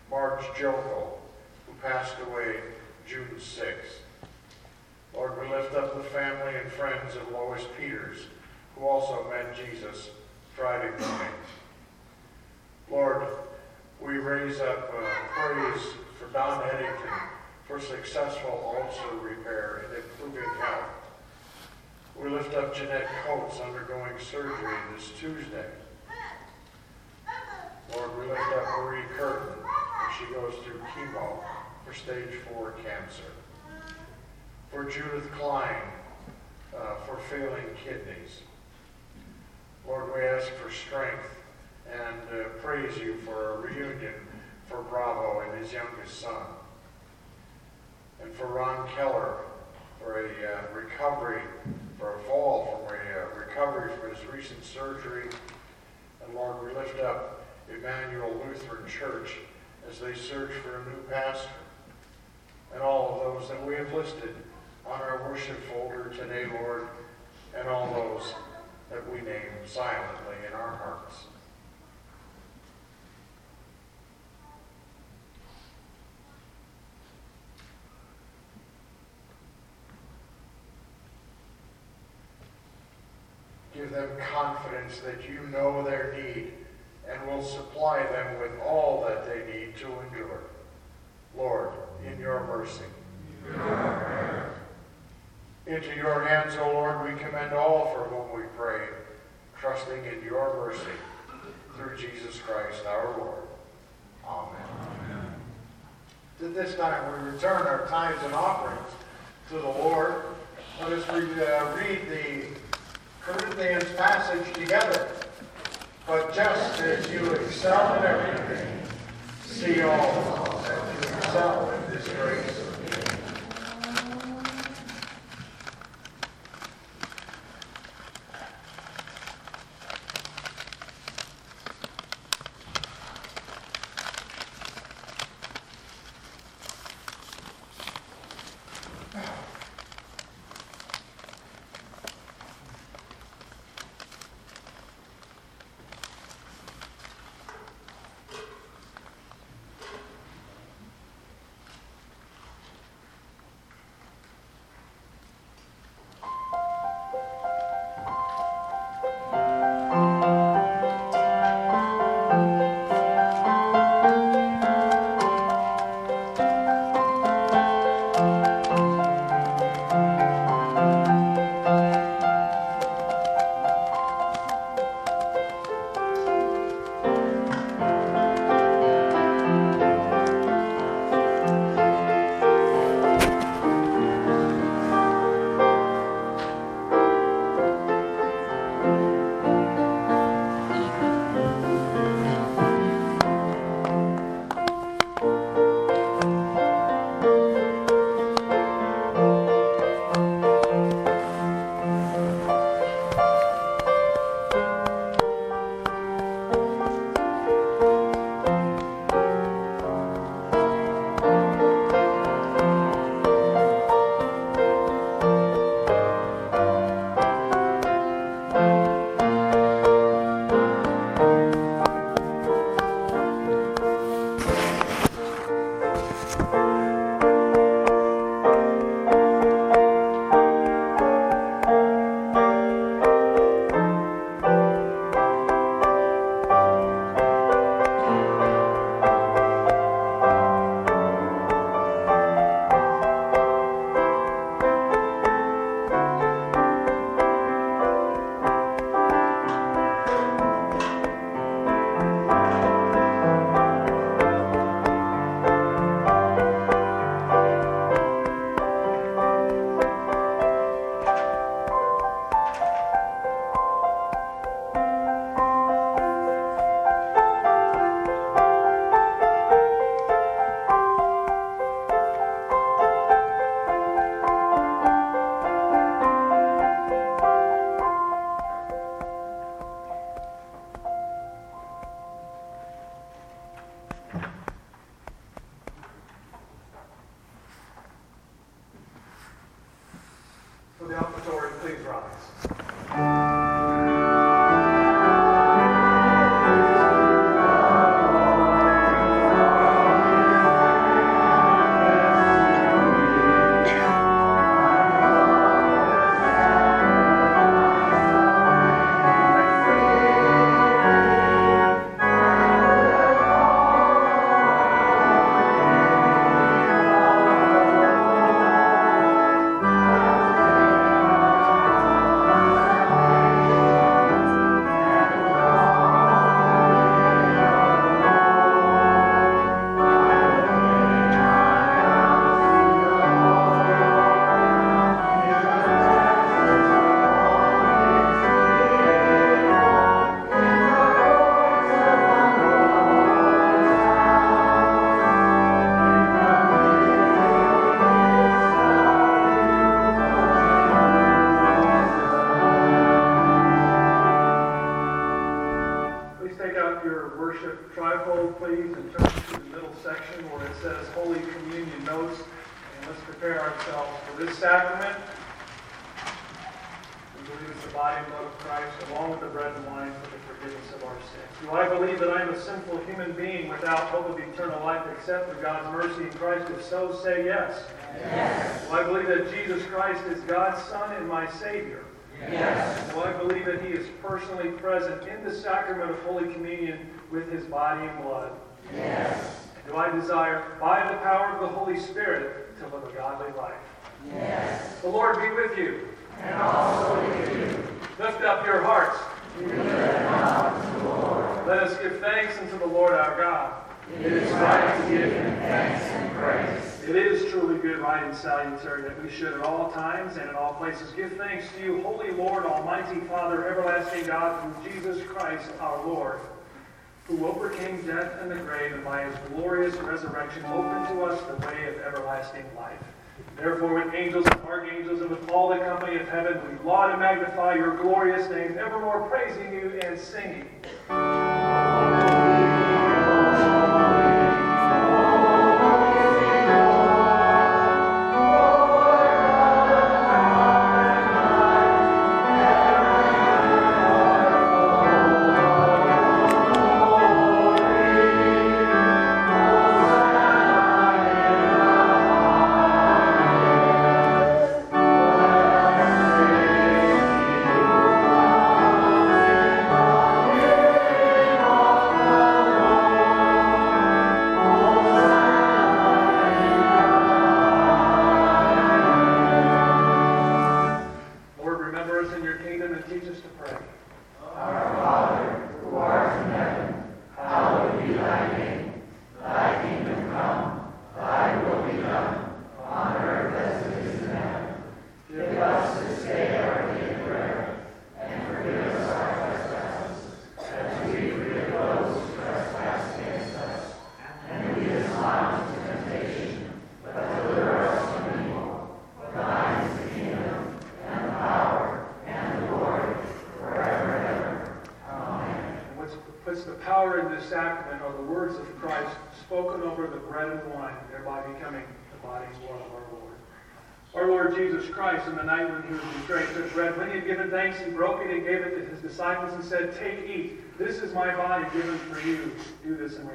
Speaker 3: Marge Joko, who passed away June 6th. Lord, we lift up the family and friends of Lois Peters, who also met Jesus Friday morning. Lord, we raise up uh, praise for Don Eddington for successful ulcer repair and improving health. We lift up Jeanette Coates undergoing surgery this Tuesday. Lord, we lift up Marie Curtin as she goes through chemo for stage four cancer. For Judith Klein uh, for failing kidneys. Lord, we ask for strength and uh, praise you for a reunion for Bravo and his youngest son. And for Ron Keller for a uh, recovery, for a fall from a uh, recovery from his recent surgery. And Lord, we lift up Emmanuel Lutheran Church as they search for a new pastor. And all of those that we have listed on our worship folder today, Lord, and all those that we name silently in our hearts. Give them confidence that you know their need and will supply them with all that they need to endure. Lord, in your mercy. Into your hands, O Lord, we commend all for whom we pray, trusting in your mercy through Jesus Christ our Lord. Amen. At this time, we return our tithes and offerings to the Lord. Let us read, uh, read the Corinthians passage together. But just as you excel in everything, see all that you excel in this grace.
Speaker 2: Prepare ourselves for this sacrament. We believe it's the body and blood of Christ, along with the bread and wine for the forgiveness of our sins. Do I believe that I am a sinful human being without hope of eternal life except through God's mercy in Christ? If so, say yes. Yes. Do I believe that Jesus Christ is God's Son and my Savior? Yes. Do I believe that He is personally present in the sacrament of Holy Communion with His body and blood? Yes. Do I desire, by the power of the Holy Spirit, to live a godly life? Yes. The Lord be with you. And also with you. Lift up your hearts. Let us give thanks unto the Lord our God. It is right to give Him thanks and praise. It is truly good, right, and salutary that we should at all times and in all places give thanks to you, Holy Lord, Almighty Father, everlasting God, through Jesus Christ our Lord, who overcame death and the grave, and by his glorious resurrection opened to us the way of everlasting life. Therefore, with angels and archangels and with all the company of heaven, we laud and magnify your glorious name, evermore praising you and singing.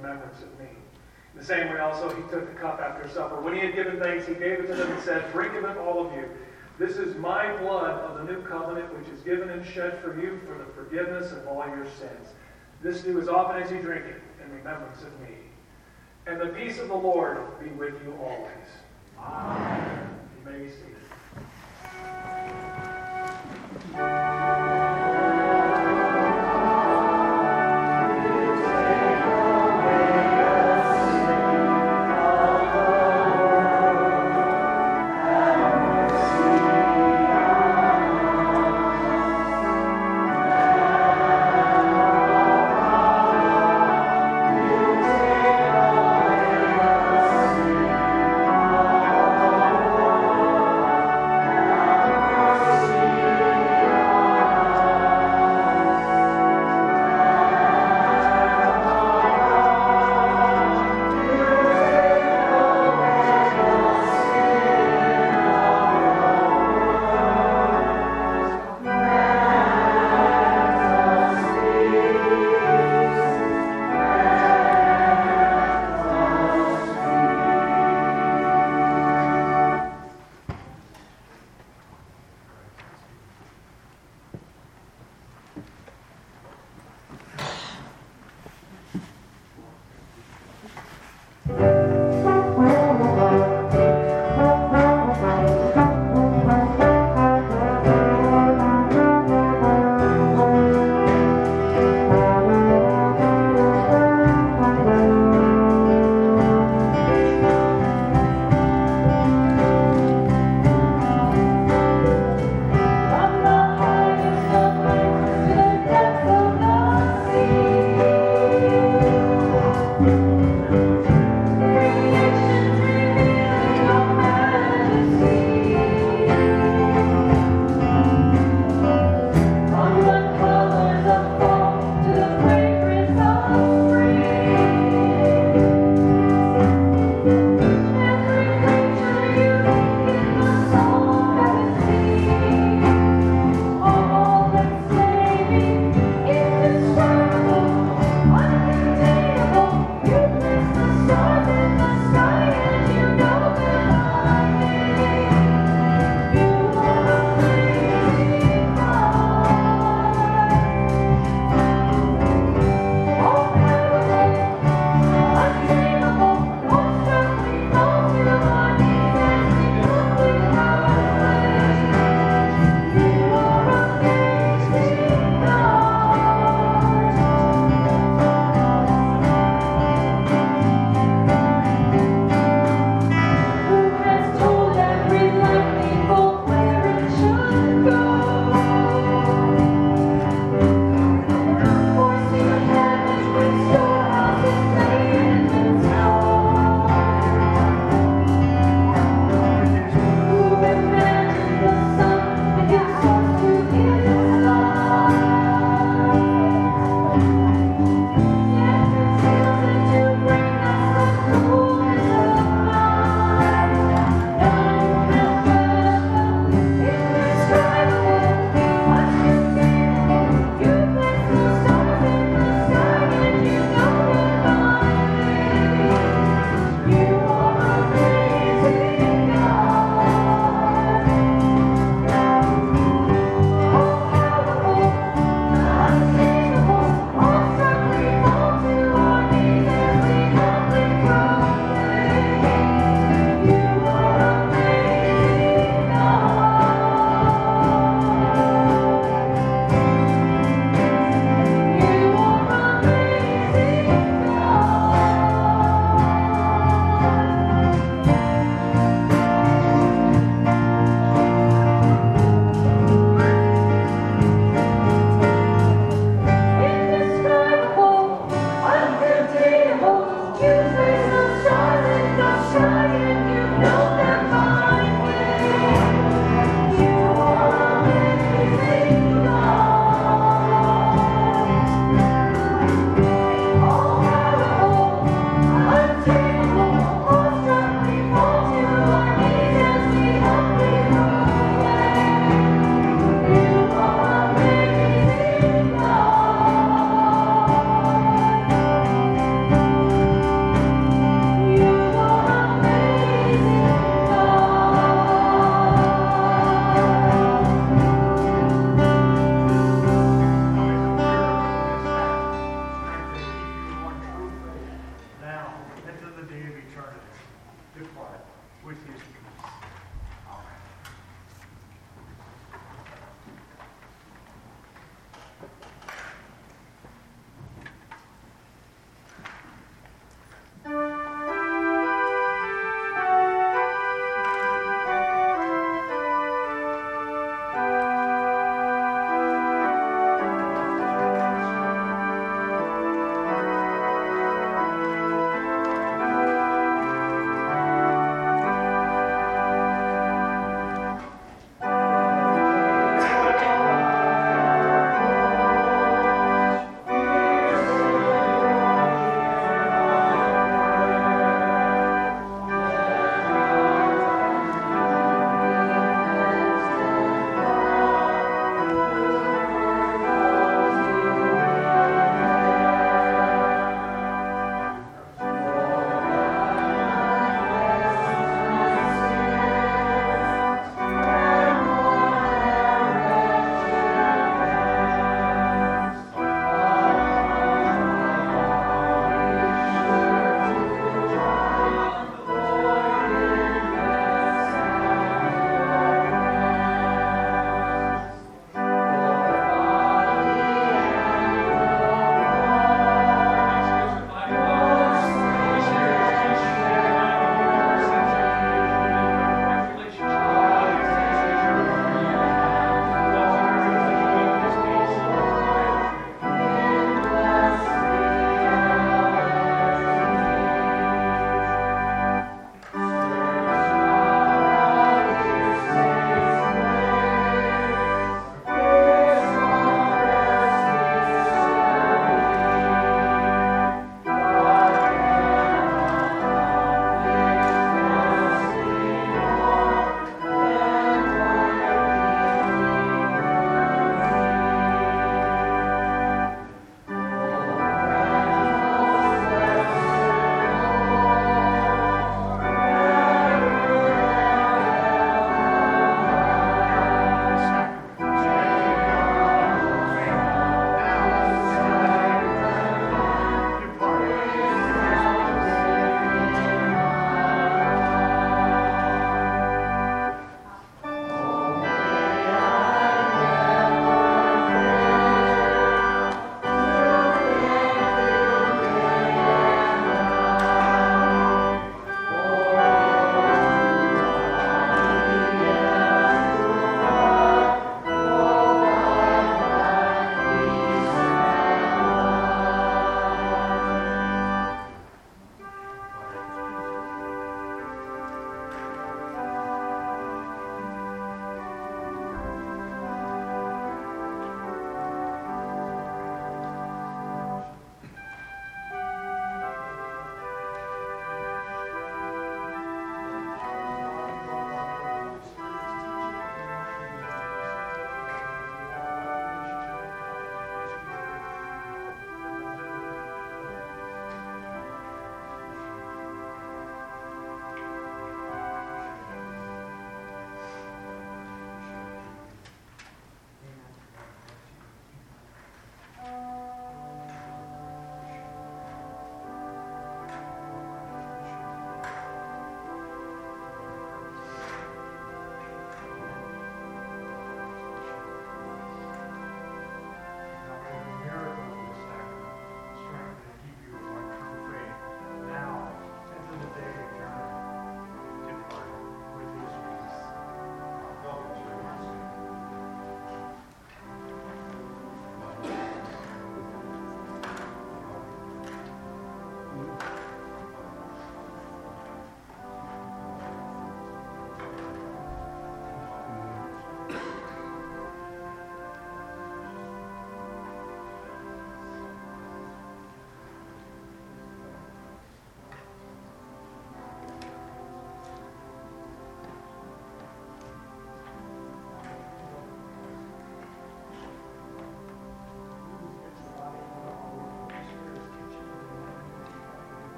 Speaker 2: Remembrance of me. In the same way also he took the cup after supper. When he had given thanks, he gave it to them and said, Drink of it, all of you. This is my blood of the new covenant, which is given and shed for you for the forgiveness of all your sins. This do as often as you drink it in remembrance of me. And the peace of the Lord be with you always. Amen. You may be seated.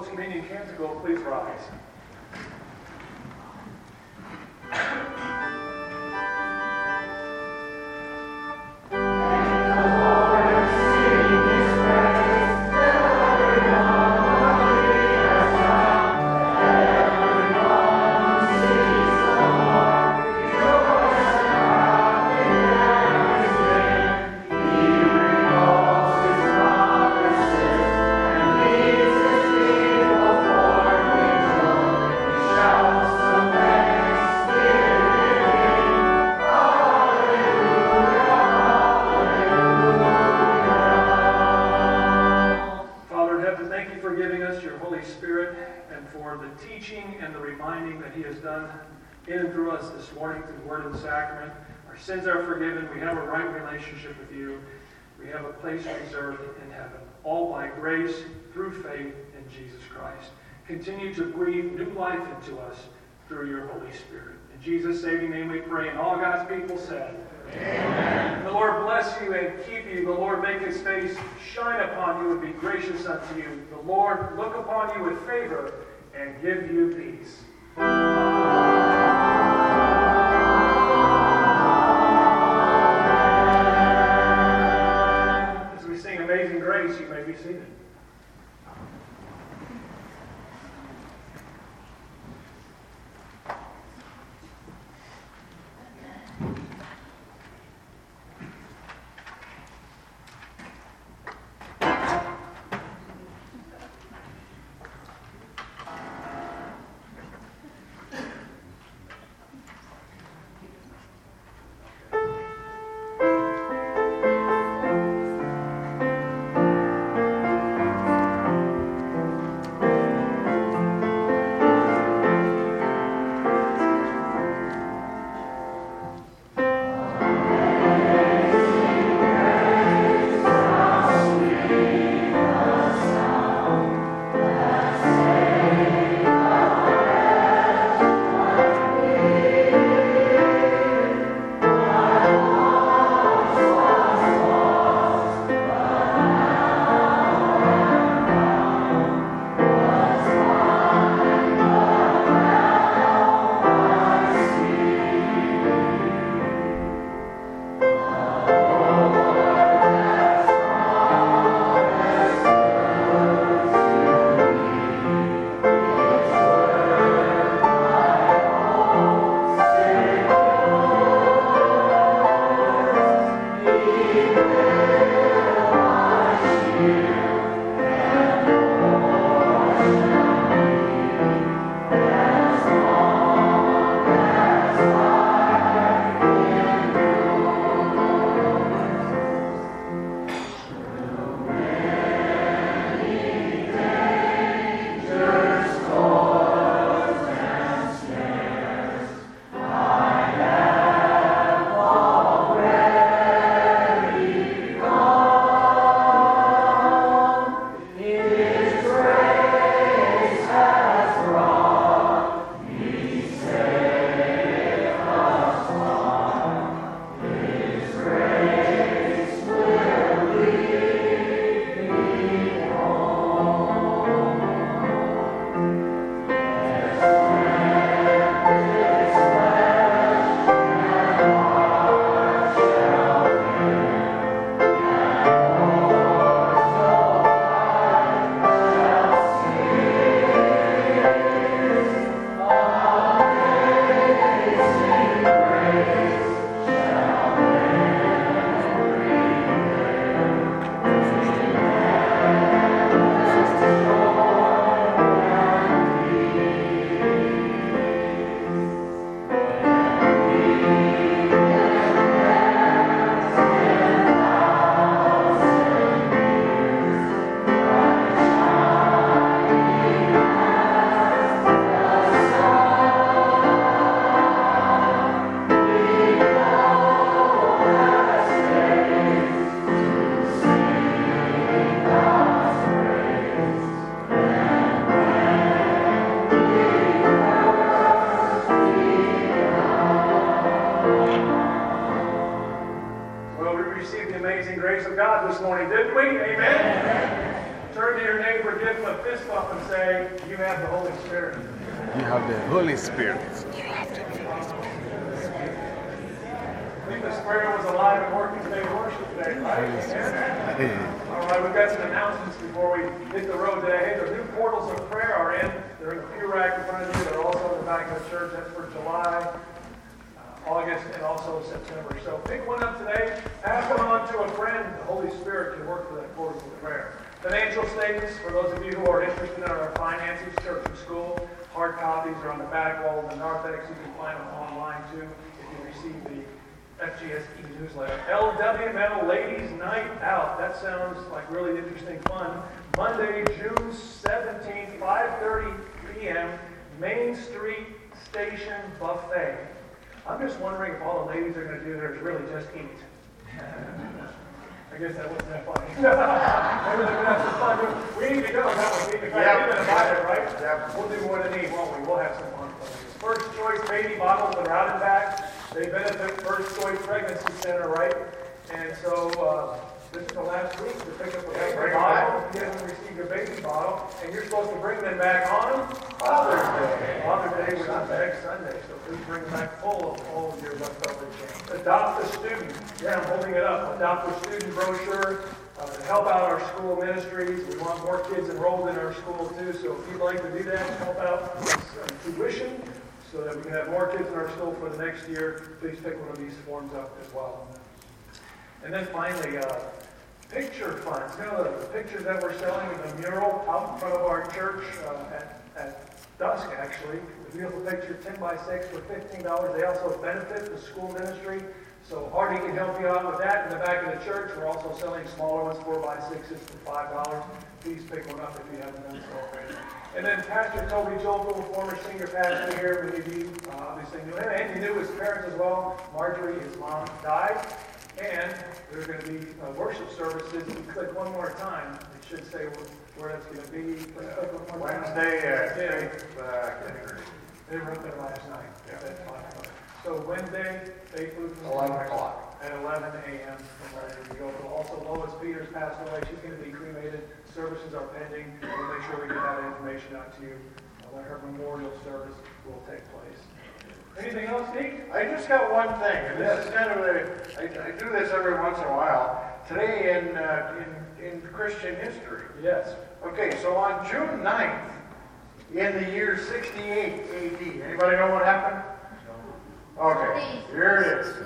Speaker 2: Post-communion canticle, please rise. Holy Spirit. In Jesus' saving name we pray, and all God's people said, Amen. The Lord bless you and keep you. The Lord make his face shine upon you and be gracious unto you. The Lord look upon you with favor and give you peace. As we sing Amazing Grace, you may be seated. These forms up as well. And then finally, uh, picture funds. You know, the pictures that we're selling in the mural out in front of our church uh, at, at dusk, actually. The beautiful picture, 10 by 6 for $15. They also benefit the school ministry. So Hardy can help you out with that. In the back of the church, we're also selling smaller ones, 4 by 6s for $5. Please pick one up if you haven't done so. And then Pastor Toby Jokel, former senior pastor here, many of you uh, obviously knew him, and he knew his parents as well. Marjorie, his mom, died. And there are going to be uh, worship services. You click one more time, it should say where, that's going to be. Click one more time.
Speaker 3: Wednesday at
Speaker 2: Yeah.
Speaker 3: Uh,
Speaker 2: They were up there last night. at. So Wednesday, Faith Food. from
Speaker 3: 11 o'clock.
Speaker 2: At 11 a.m. from there you go. But also Lois Peters passed away. She's going to be cremated. Services are pending. We'll make sure we get that information out to you uh, when her memorial service will take place. Anything else, Nick?
Speaker 3: I just got one thing, and this is kind of a, I, I do this every once in a while. Today in, uh, in, in Christian history.
Speaker 2: Yes.
Speaker 3: Okay, so on June 9th, in the year 68 AD, anybody know what happened? Okay, here it is.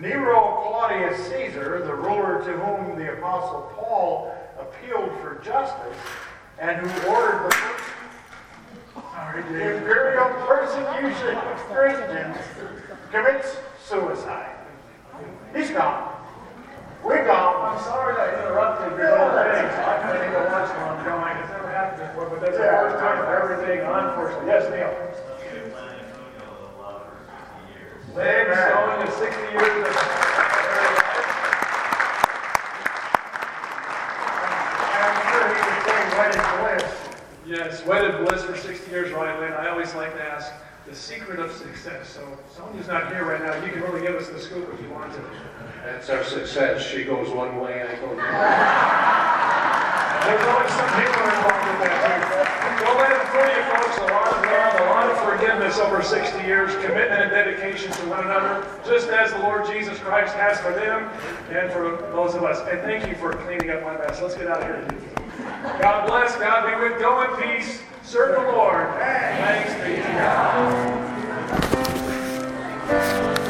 Speaker 3: Nero Claudius Caesar, the ruler to whom the Apostle Paul appealed for justice, and who ordered the first imperial persecution of Christians, commits suicide. He's gone. We're gone.
Speaker 2: I'm sorry I interrupted your whole thing. I couldn't even watch while I'm going. It's never happened before, but that's the first time for everything, unfortunately. Yes, Neil? They've been sowing the 60 years of...
Speaker 3: he was wedded bliss.
Speaker 2: Yes, wedded bliss for 60 years, right, Lynn? I always like to ask the secret of success. So Sonia's not here right now. You can really give us the scoop if you want to.
Speaker 11: That's our success. She goes one way, I go the other.
Speaker 2: There's always some humor involved with that, too. Don't let it fool you, folks. A lot of love, a lot of forgiveness over 60 years, commitment and dedication to one another, just as the Lord Jesus Christ has for them and for those of us. And thank you for cleaning up my mess. Let's get out of here. God bless. God be with. Go in peace. Serve the Lord. Thanks be to God.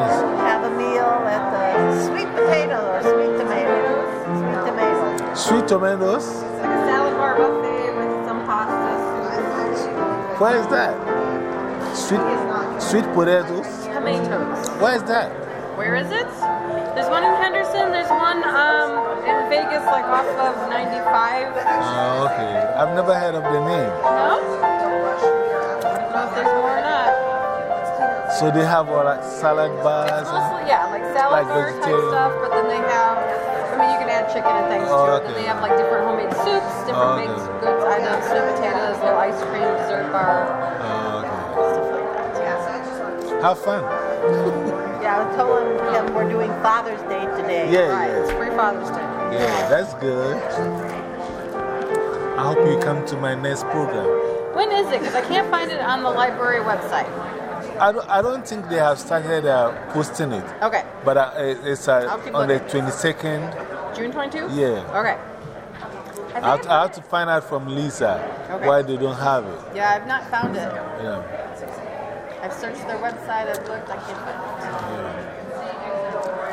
Speaker 12: Nice.
Speaker 13: Have a meal at the sweet potato or sweet tomato. Sweet tomato.
Speaker 12: Sweet tomatoes?
Speaker 14: It's Like a salad bar buffet with some pastas.
Speaker 12: Where is that? Sweet, sweet potatoes?
Speaker 14: Tomatoes.
Speaker 12: Where is that?
Speaker 14: Where is it? There's one in Henderson. There's one um, in Vegas, like off of 95.
Speaker 12: Oh, okay. I've never heard of the name.
Speaker 14: No? I don't know if there's more or not.
Speaker 12: So they have all like salad bars?
Speaker 14: It's
Speaker 12: and-
Speaker 14: mostly, yeah, like salad
Speaker 12: Like
Speaker 14: bar type
Speaker 12: vegetarian.
Speaker 14: stuff, but then they have, I mean, you can add chicken and things
Speaker 12: Oh,
Speaker 14: to it.
Speaker 12: okay.
Speaker 14: Then they have like different homemade soups, different
Speaker 12: Oh, okay.
Speaker 14: baked goods items, sweet potatoes, little ice cream, dessert bar.
Speaker 12: Oh, okay.
Speaker 14: Yeah.
Speaker 12: Have fun.
Speaker 13: Yeah, I told him, him we're doing Father's Day today.
Speaker 12: Yeah,
Speaker 14: Right, it's free Father's Day.
Speaker 12: Yeah, that's good. I hope you come to my next program.
Speaker 14: When is it? Because I can't find it on the library website.
Speaker 12: I don't, I don't think they have started uh, posting it.
Speaker 14: Okay.
Speaker 12: But uh, it- it's uh, on the 22nd.
Speaker 14: June 22?
Speaker 12: Yeah.
Speaker 14: Okay. I,
Speaker 12: I have, to, I have to find out from Lisa
Speaker 14: Okay.
Speaker 12: why they don't have it.
Speaker 14: yeah, I've not found it.
Speaker 12: Yeah.
Speaker 14: I've searched their website, I've looked, I can't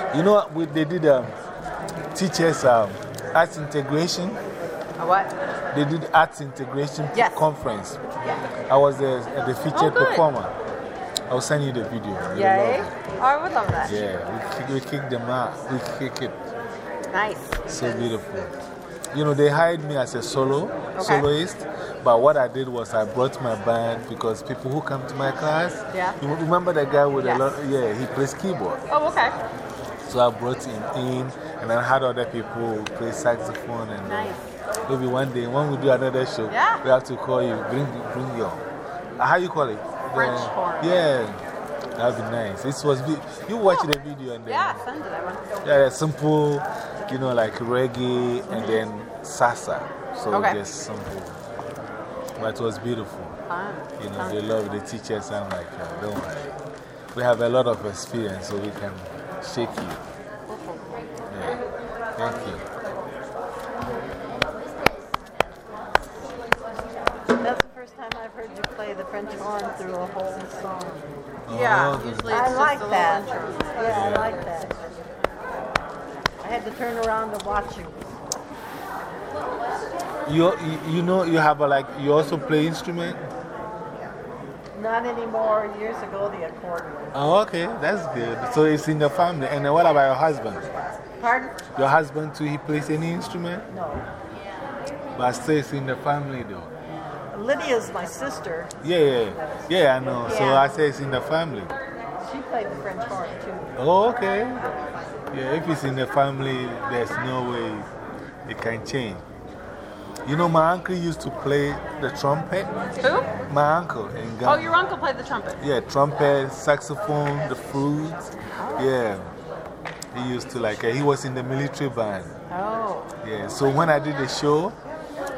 Speaker 14: find
Speaker 12: You know what? We, they did um, teachers um, arts integration.
Speaker 14: A what?
Speaker 12: They did arts integration
Speaker 14: Yes.
Speaker 12: conference.
Speaker 14: Yeah.
Speaker 12: I was the, the featured
Speaker 14: good.
Speaker 12: performer. I'll send you the video. You'll
Speaker 14: Yay? Oh, I would love that.
Speaker 12: Yeah, we, kick- we kicked them out. We kick it.
Speaker 14: Nice.
Speaker 12: So beautiful. You know, they hired me as a solo,
Speaker 14: Okay.
Speaker 12: soloist, but what I did was I brought my band because people who come to my class,
Speaker 14: Yeah.
Speaker 12: you remember the guy with
Speaker 14: Yes.
Speaker 12: a lot, yeah, he plays keyboard.
Speaker 14: Oh, okay.
Speaker 12: So I brought him in and I had other people play saxophone. And
Speaker 14: Nice.
Speaker 12: maybe one day, when we do another show,
Speaker 14: Yeah.
Speaker 12: we have to call you, bring, bring your, how you call it?
Speaker 14: French horn.
Speaker 12: Yeah, that'd be nice. This was, you watch the video and then.
Speaker 14: Yeah, send it. I want
Speaker 12: Yeah, simple, you know, like reggae and then salsa. So
Speaker 14: Okay.
Speaker 12: just simple. But it was beautiful.
Speaker 14: Fun.
Speaker 12: You know,
Speaker 14: Fun.
Speaker 12: they love the teachers. I'm like, uh, don't worry. We have a lot of experience, so we can shake you. Yeah. Thank you.
Speaker 13: That's the first time I've heard you play the French horn through a whole song.
Speaker 14: Oh, yeah,
Speaker 12: Oh,
Speaker 14: usually it's
Speaker 13: I
Speaker 14: just
Speaker 13: like
Speaker 14: a
Speaker 13: that.
Speaker 14: intro.
Speaker 13: Yeah, I like that. I had to turn around to watch you.
Speaker 12: You, you, you know, you have a, like, you also play instrument?
Speaker 13: Not anymore. Years ago, the accordion.
Speaker 12: Oh, okay, that's good. So it's in the family. And what about your husband?
Speaker 13: Pardon?
Speaker 12: Your husband too, he plays any instrument?
Speaker 13: No.
Speaker 12: But still it's in the family though.
Speaker 13: Lydia's my sister.
Speaker 12: Yeah, yeah, yeah, I know. So I say it's in the family.
Speaker 13: She played the French horn too.
Speaker 12: Oh, okay. Yeah, if it's in the family, there's no way it can change. You know, my uncle used to play the trumpet.
Speaker 14: Who?
Speaker 12: My uncle in Ghana.
Speaker 14: Oh, your uncle played the trumpet.
Speaker 12: Yeah, trumpet, saxophone, the flute. Yeah. He used to like, uh, he was in the military band.
Speaker 14: Oh.
Speaker 12: Yeah, so when I did the show,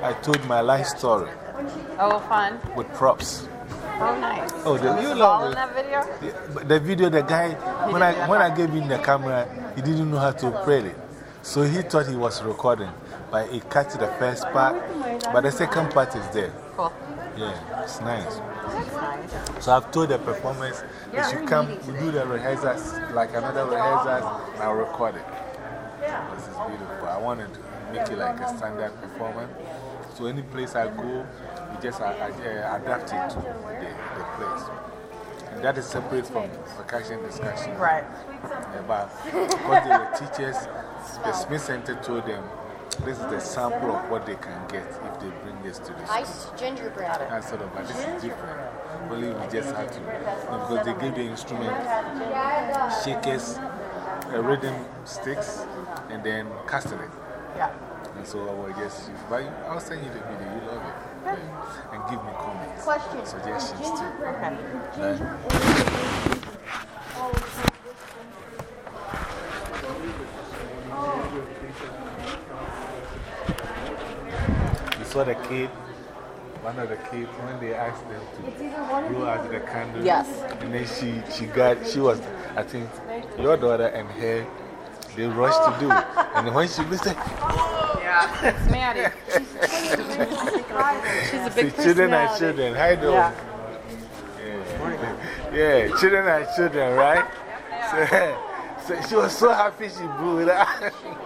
Speaker 12: I told my life story
Speaker 14: Oh, fun.
Speaker 12: with props.
Speaker 14: Oh, nice.
Speaker 12: Oh, the, you
Speaker 14: the
Speaker 12: love
Speaker 14: in
Speaker 12: it.
Speaker 14: that video?
Speaker 12: Yeah, but the video, the guy, when I, when I gave him the camera, he didn't know how to operate it. So he thought he was recording, but he cut the first part, but the second part is there.
Speaker 14: Cool.
Speaker 12: Yeah, it's nice.
Speaker 14: Nice.
Speaker 12: So I've told the performers, they
Speaker 14: Yeah.
Speaker 12: should come, we do the rehearsals, like another rehearsals, and I'll record it. This is beautiful. I wanted to make it like a standard performance. So any place I go, just uh, uh, adapt it to the, the place. And that is separate from percussion discussion.
Speaker 14: Right.
Speaker 12: Yeah, but because they were teachers, the Smith Center told them this is the sample of what they can get if they bring this to the school.
Speaker 15: Ice gingerbread.
Speaker 12: That's sort of, but this is different. Only we just had to, because they gave the instrument shakers, uh, rhythm sticks, and then castanet.
Speaker 14: Yeah.
Speaker 12: And so I will just, but I'll send you the video, you love it. Yeah. And give me comments,
Speaker 15: Question.
Speaker 12: suggestions too.
Speaker 14: Okay.
Speaker 12: Right. saw the kid, one of the kids, when they asked them to blow out the candle.
Speaker 13: Yes.
Speaker 12: And then she, she got, she was, I think, your daughter and her, they rushed to do it. And when she was like,
Speaker 14: Yeah, it's Maddie. She's a big
Speaker 12: See, children are children. How you doing?
Speaker 14: Yeah.
Speaker 12: Yeah. yeah, children are children, right? So, so she was so happy she blew it out.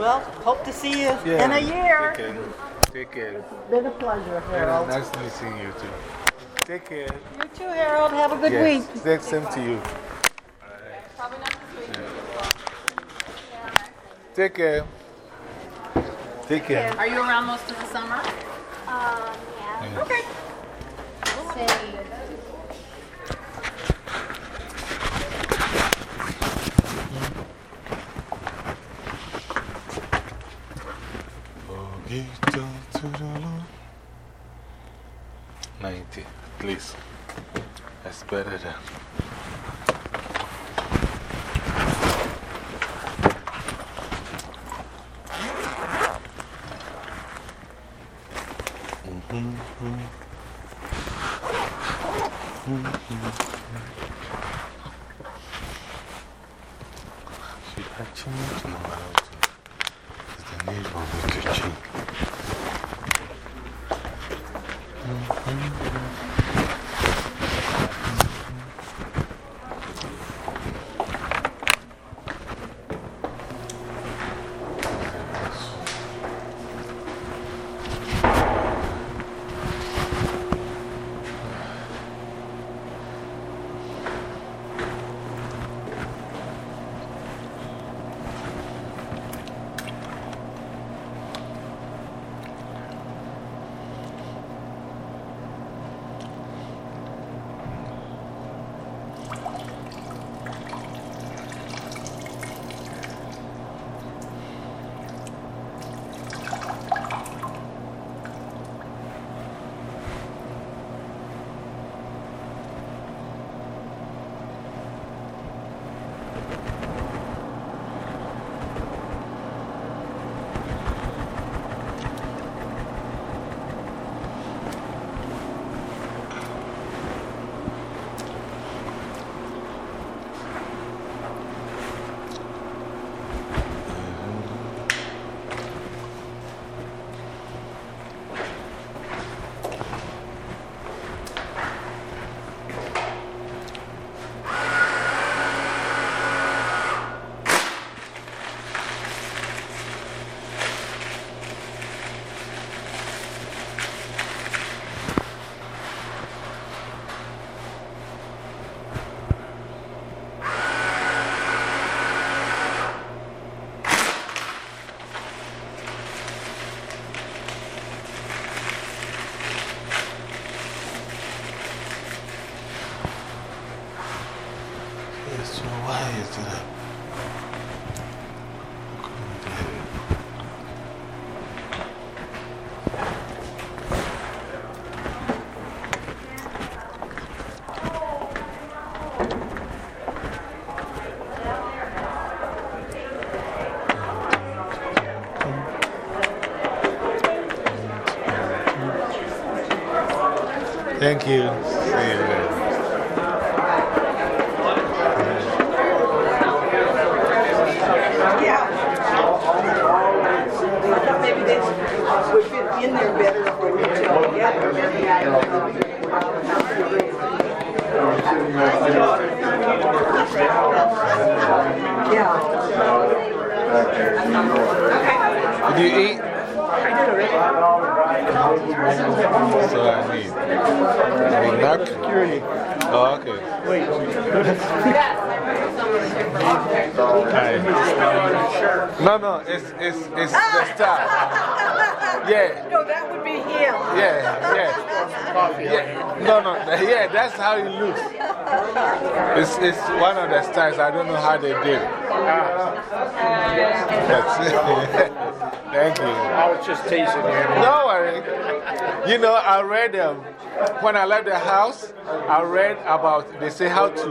Speaker 13: Well, hope to see you
Speaker 12: Yeah.
Speaker 13: in a year.
Speaker 12: Take care. Take care.
Speaker 13: Been a pleasure, Harold.
Speaker 12: Yeah, nice to see you too. Take care.
Speaker 13: You too, Harold. Have a good
Speaker 12: yes.
Speaker 13: week.
Speaker 12: Same, same to you. Take care. Take care.
Speaker 14: Are you around most of the summer?
Speaker 15: Um, yeah.
Speaker 14: Okay.
Speaker 15: Say,
Speaker 12: Okay, down to the Lord. 90, please. That's better than. Should I change? No, I don't. It's the need for me to change. Yes, so why is it? That's how he looks. It's, it's one of the styles. I don't know how they did it. Thank you.
Speaker 11: I was just teasing you.
Speaker 12: No worry. You know, I read um, when I left the house, I read about, they say how to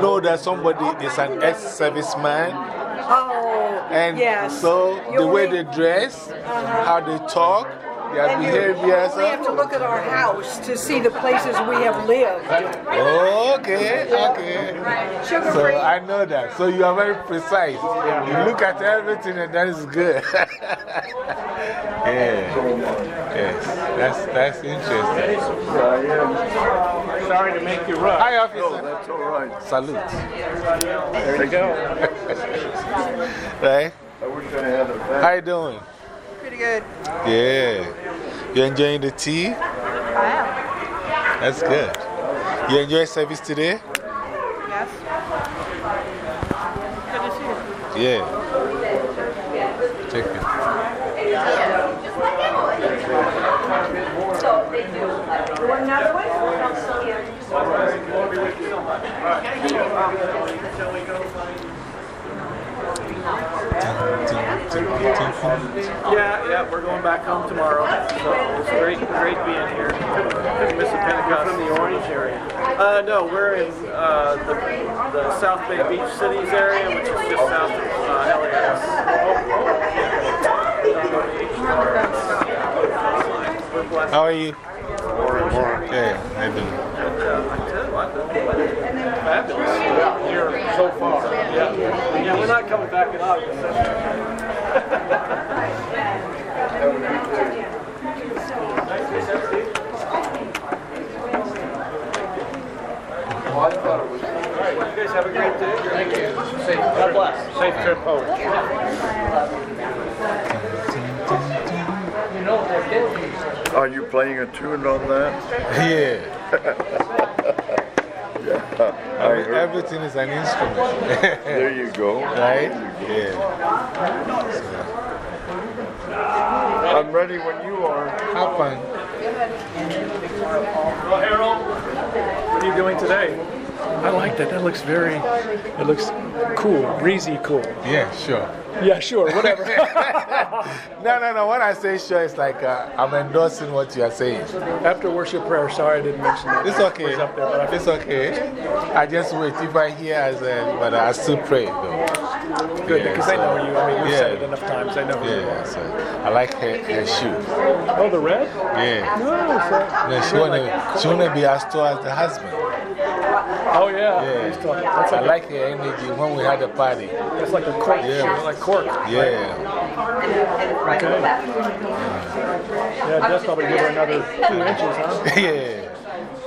Speaker 12: know that somebody is an ex serviceman.
Speaker 13: Oh,
Speaker 12: And
Speaker 13: yes.
Speaker 12: so the
Speaker 13: You
Speaker 12: way
Speaker 13: only-
Speaker 12: they dress, how they talk, their
Speaker 13: And you
Speaker 12: behaviors.
Speaker 13: only have to look at our house to see the places we have lived.
Speaker 12: Okay, okay.
Speaker 13: Sugar
Speaker 12: So
Speaker 13: free.
Speaker 12: I know that. So you are very precise. You look at everything and that is good. yeah. Yes. That's, that's interesting.
Speaker 11: Sorry to make you rush.
Speaker 12: Hi, officer.
Speaker 11: that's all right.
Speaker 12: Salute.
Speaker 11: There you go.
Speaker 12: right?
Speaker 11: I wish I had a
Speaker 12: How you doing?
Speaker 13: Good.
Speaker 12: Yeah. You enjoying the tea?
Speaker 13: I am.
Speaker 12: That's good. You enjoy service today?
Speaker 13: Yes. Good to see you.
Speaker 12: Yeah.
Speaker 16: Yeah, yeah, we're going back home tomorrow. So it's great, great being here. Couldn't, miss a Pentecost. from the Orange area? Uh, no, we're in uh, the, the South Bay Beach Cities area, which is just south of uh, LAX.
Speaker 12: How are you? Yeah, I do.
Speaker 16: And, I tell you what, the- fabulous. Here so far. Yeah. Yeah, we're not coming back in August.
Speaker 11: Are you playing a tune on that?
Speaker 12: Yeah.
Speaker 11: yeah. I
Speaker 12: Every-
Speaker 11: heard.
Speaker 12: everything is an instrument.
Speaker 11: There you go.
Speaker 12: Right? Yeah.
Speaker 11: I'm ready when you are.
Speaker 12: Have fun.
Speaker 16: Well, Harold, what are you doing today?
Speaker 17: I like that. That looks very, it looks cool, breezy cool.
Speaker 12: Yeah, sure.
Speaker 17: Yeah, sure, whatever.
Speaker 12: no, no, no. When I say sure, it's like uh, I'm endorsing what you are saying.
Speaker 17: After worship prayer, sorry I didn't mention that.
Speaker 12: It's okay.
Speaker 17: There, I-
Speaker 12: It's okay. I just wait. If I hear, I say, but I still pray though.
Speaker 17: Good,
Speaker 12: Yeah,
Speaker 17: because I know you. I mean, we've said it enough times. I know you
Speaker 12: Yeah, so I like her, her shoes.
Speaker 17: Oh, the red?
Speaker 12: Yeah.
Speaker 17: No, so,
Speaker 12: Yeah, she she wanna be as tall as the husband.
Speaker 17: Oh, yeah.
Speaker 12: Yeah.
Speaker 17: He's talking-
Speaker 12: I
Speaker 17: like,
Speaker 12: like her energy when we had the party.
Speaker 17: that's like a cork.
Speaker 12: Yeah.
Speaker 17: Like cork.
Speaker 12: Yeah.
Speaker 17: Okay. Yeah, Jess probably give her another two inches, huh?
Speaker 12: yeah.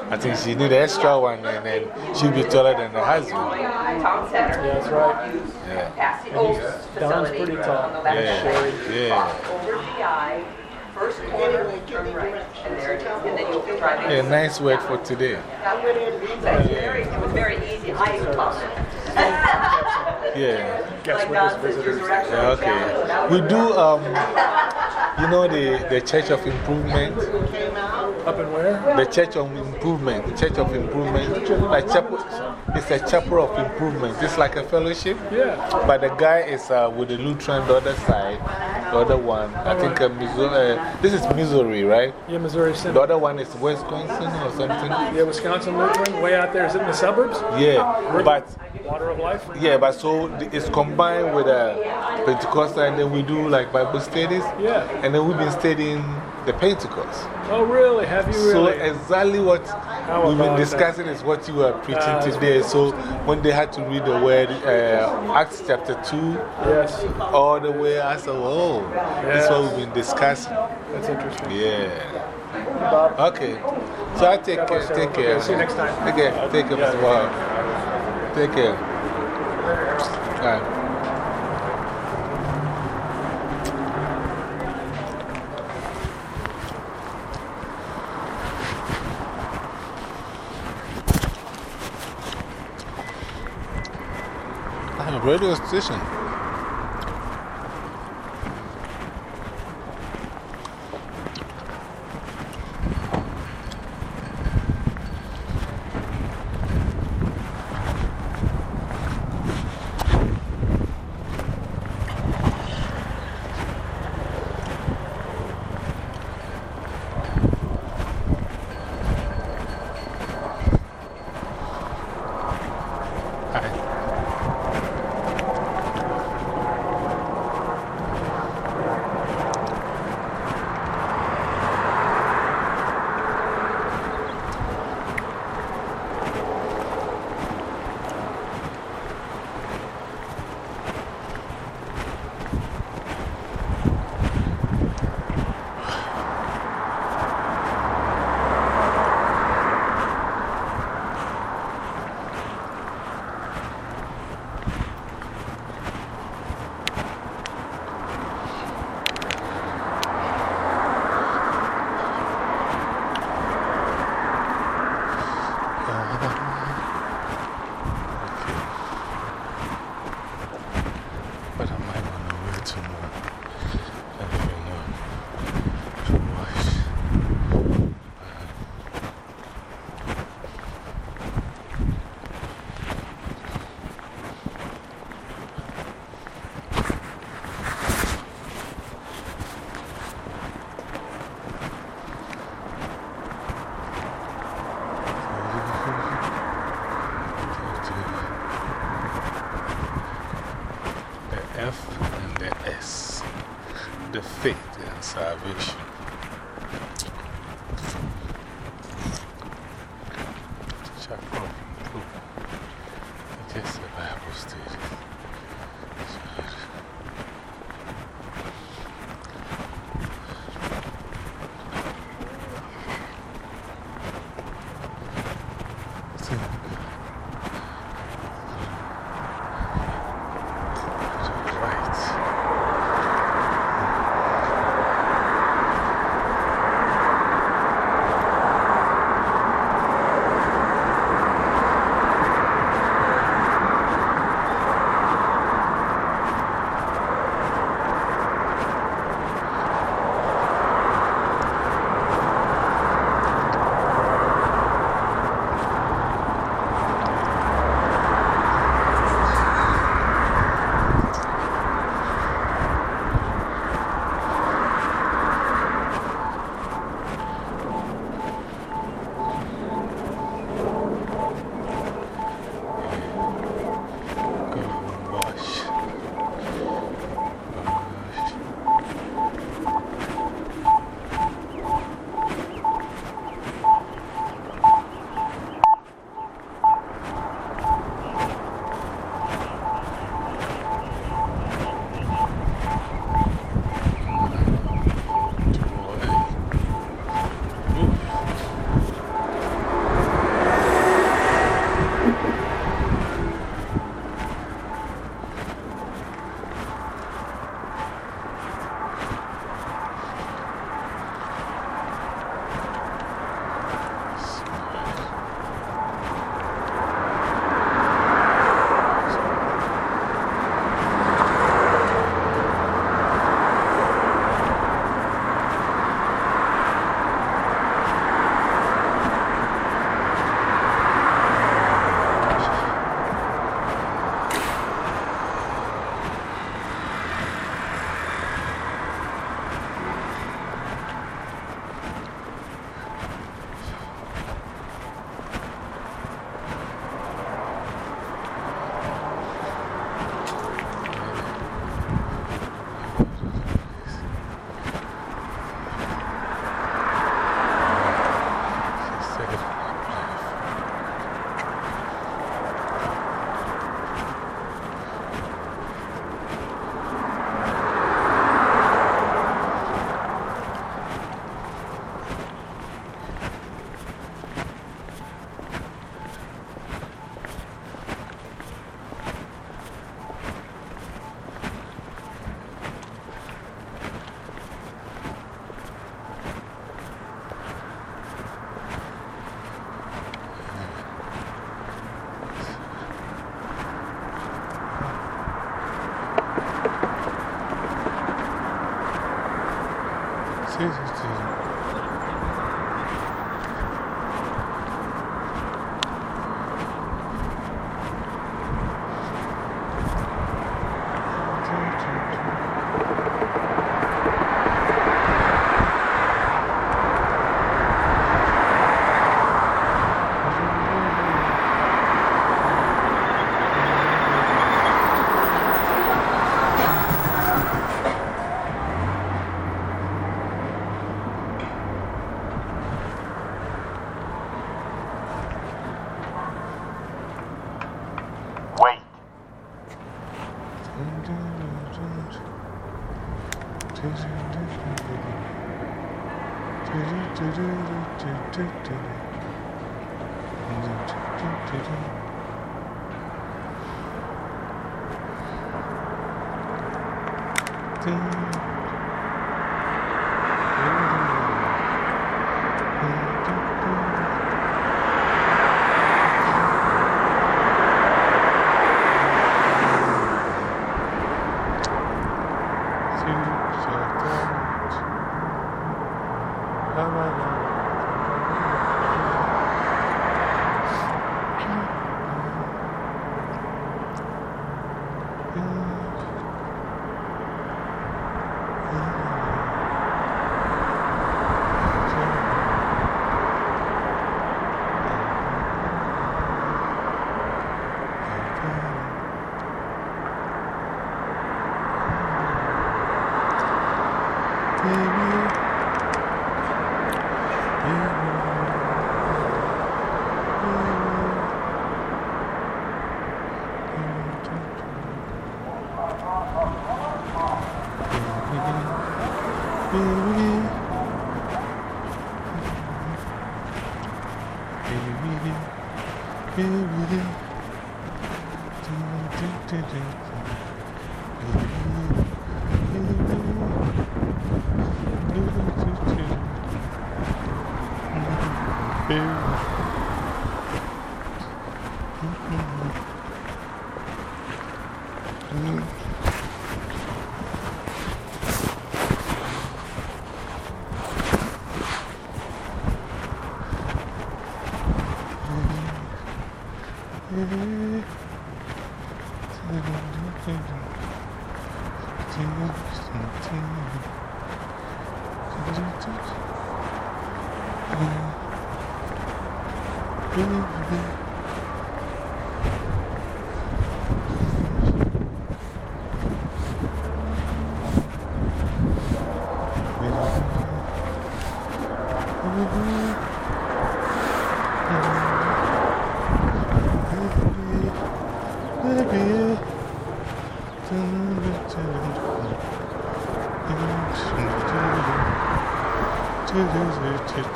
Speaker 12: I think she need an extra one and then she'll be taller than the husband.
Speaker 17: Yeah, that's right.
Speaker 12: Yeah.
Speaker 17: And Don's pretty tall.
Speaker 12: Yeah. Yeah.
Speaker 13: First corner, turn right, and there it is. And then you'll drive in.
Speaker 12: Yeah, nice word for today.
Speaker 13: That went in, it was very, it was very easy. I even lost it.
Speaker 12: Yeah.
Speaker 17: Guest witness visitors.
Speaker 12: Yeah, okay. We do, um, you know, the, the Church of Improvement.
Speaker 17: Up and where?
Speaker 12: The Church of Improvement. The Church of Improvement. Like chapel, it's a chapel of improvement. It's like a fellowship.
Speaker 17: Yeah.
Speaker 12: But the guy is uh, with the Lutheran, the other side. The other one, I think uh, Missouri, uh, this is Missouri, right?
Speaker 17: Yeah, Missouri
Speaker 12: The other one is Wisconsin or something.
Speaker 17: Yeah, Wisconsin Lutheran, way out there. Is it in the suburbs?
Speaker 12: Yeah, but
Speaker 17: Water of Life?
Speaker 12: yeah, but so it's combined with a Pentecostal, and then we do like Bible studies.
Speaker 17: Yeah.
Speaker 12: And then we've been studying the Pentecost.
Speaker 17: Oh, really? Have you
Speaker 12: So
Speaker 17: really?
Speaker 12: exactly what we've been discussing is what you are preaching
Speaker 17: Ah,
Speaker 12: today. So when they had to read the word, uh, Acts chapter 2,
Speaker 17: yes.
Speaker 12: all the way, I said, oh, this is what we've been discussing.
Speaker 17: That's interesting.
Speaker 12: Yeah. Okay. So I take care. Take care.
Speaker 17: Okay, see you next time.
Speaker 12: Take care. Take care, Mr. Take care. Bye. Radio station.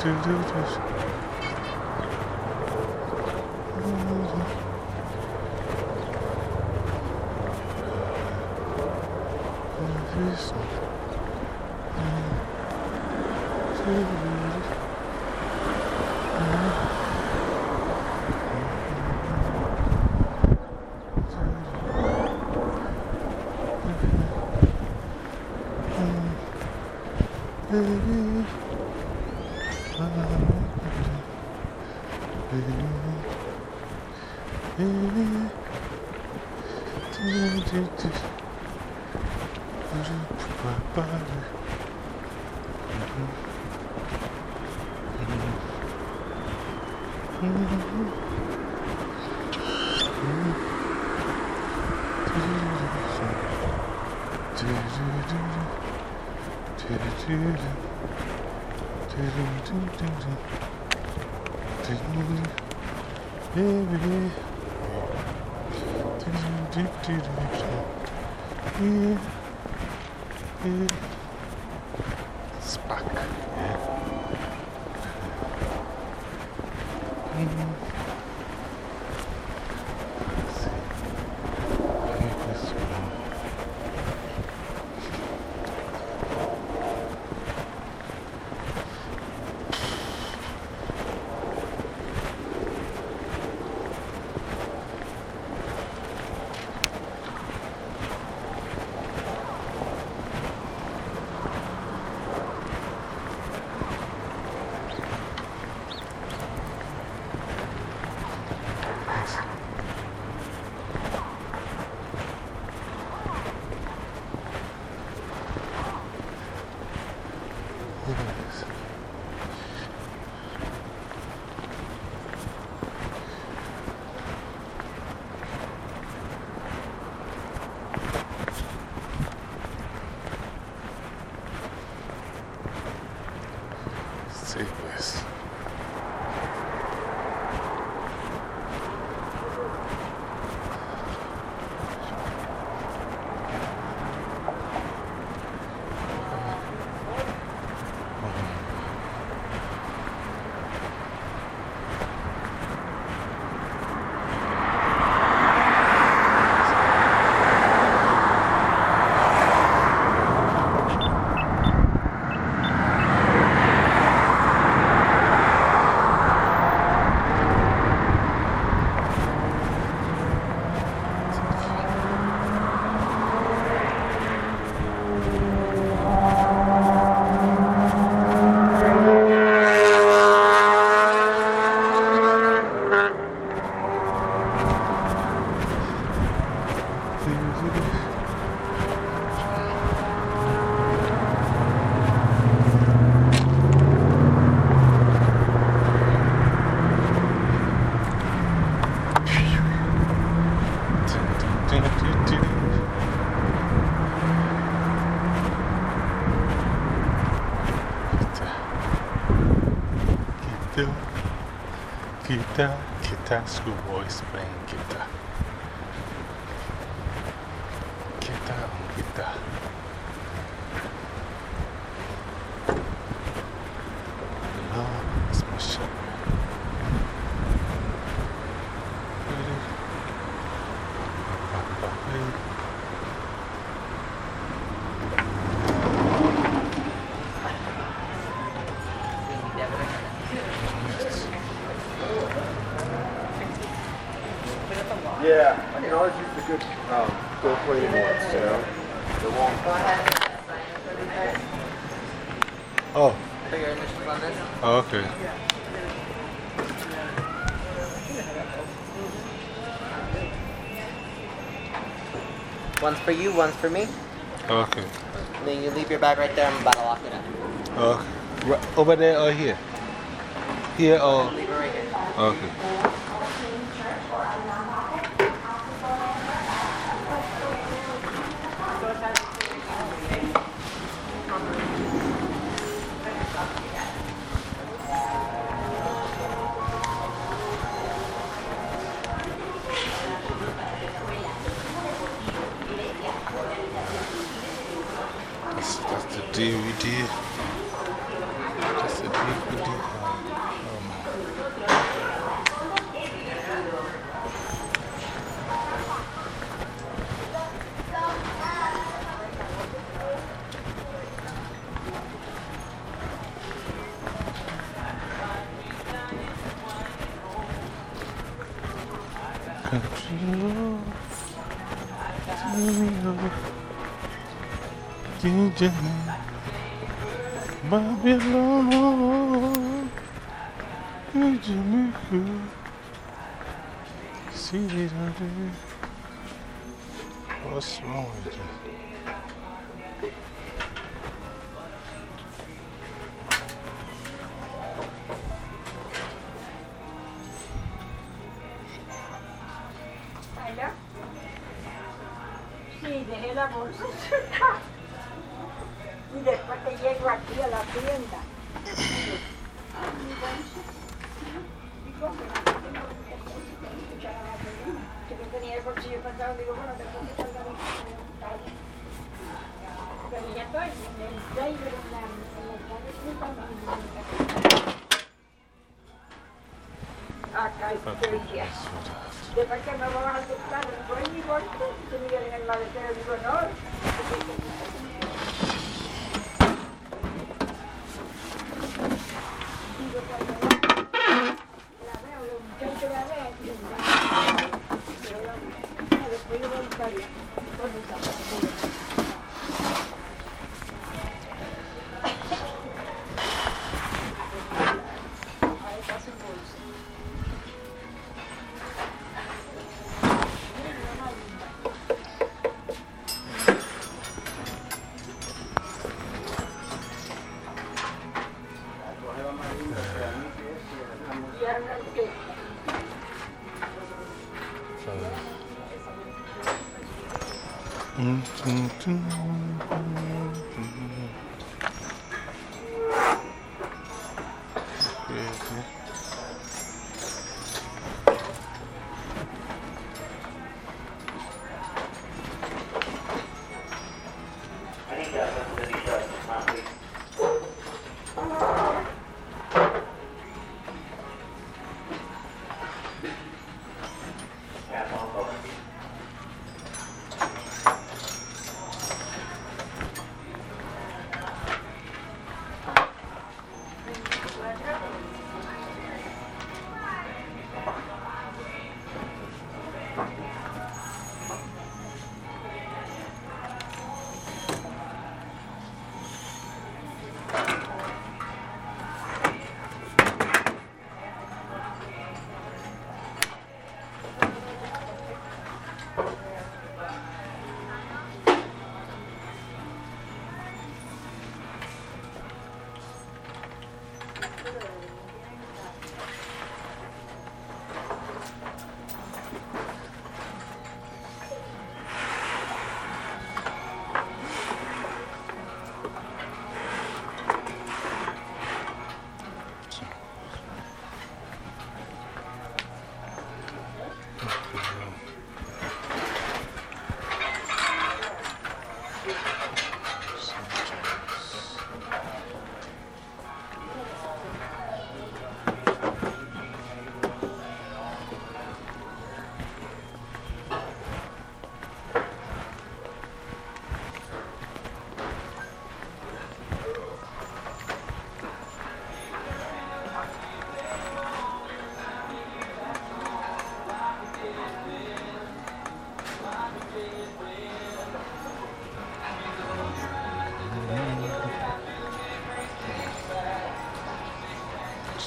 Speaker 12: do do this. Every day. deep, deep,
Speaker 18: deep
Speaker 15: down. E guitar, schoolboys playing guitar. Guitar. Buddha. The Lord is my shepherd.
Speaker 11: Yeah, I can always use the good um, gold plated ones, you know? The long.
Speaker 15: Oh.
Speaker 19: Put your initials on this.
Speaker 15: Oh, okay.
Speaker 19: One's for you, one's for me.
Speaker 15: Okay.
Speaker 19: And then you leave your bag right there. I'm about to lock it up.
Speaker 15: Okay. Right over there or here? Here or?
Speaker 19: Leave it right here.
Speaker 15: Okay.
Speaker 20: Yo tenía el bolsillo digo, bueno, Pero ya estoy, en el Acá. Después que me voy a aceptar, y que me no.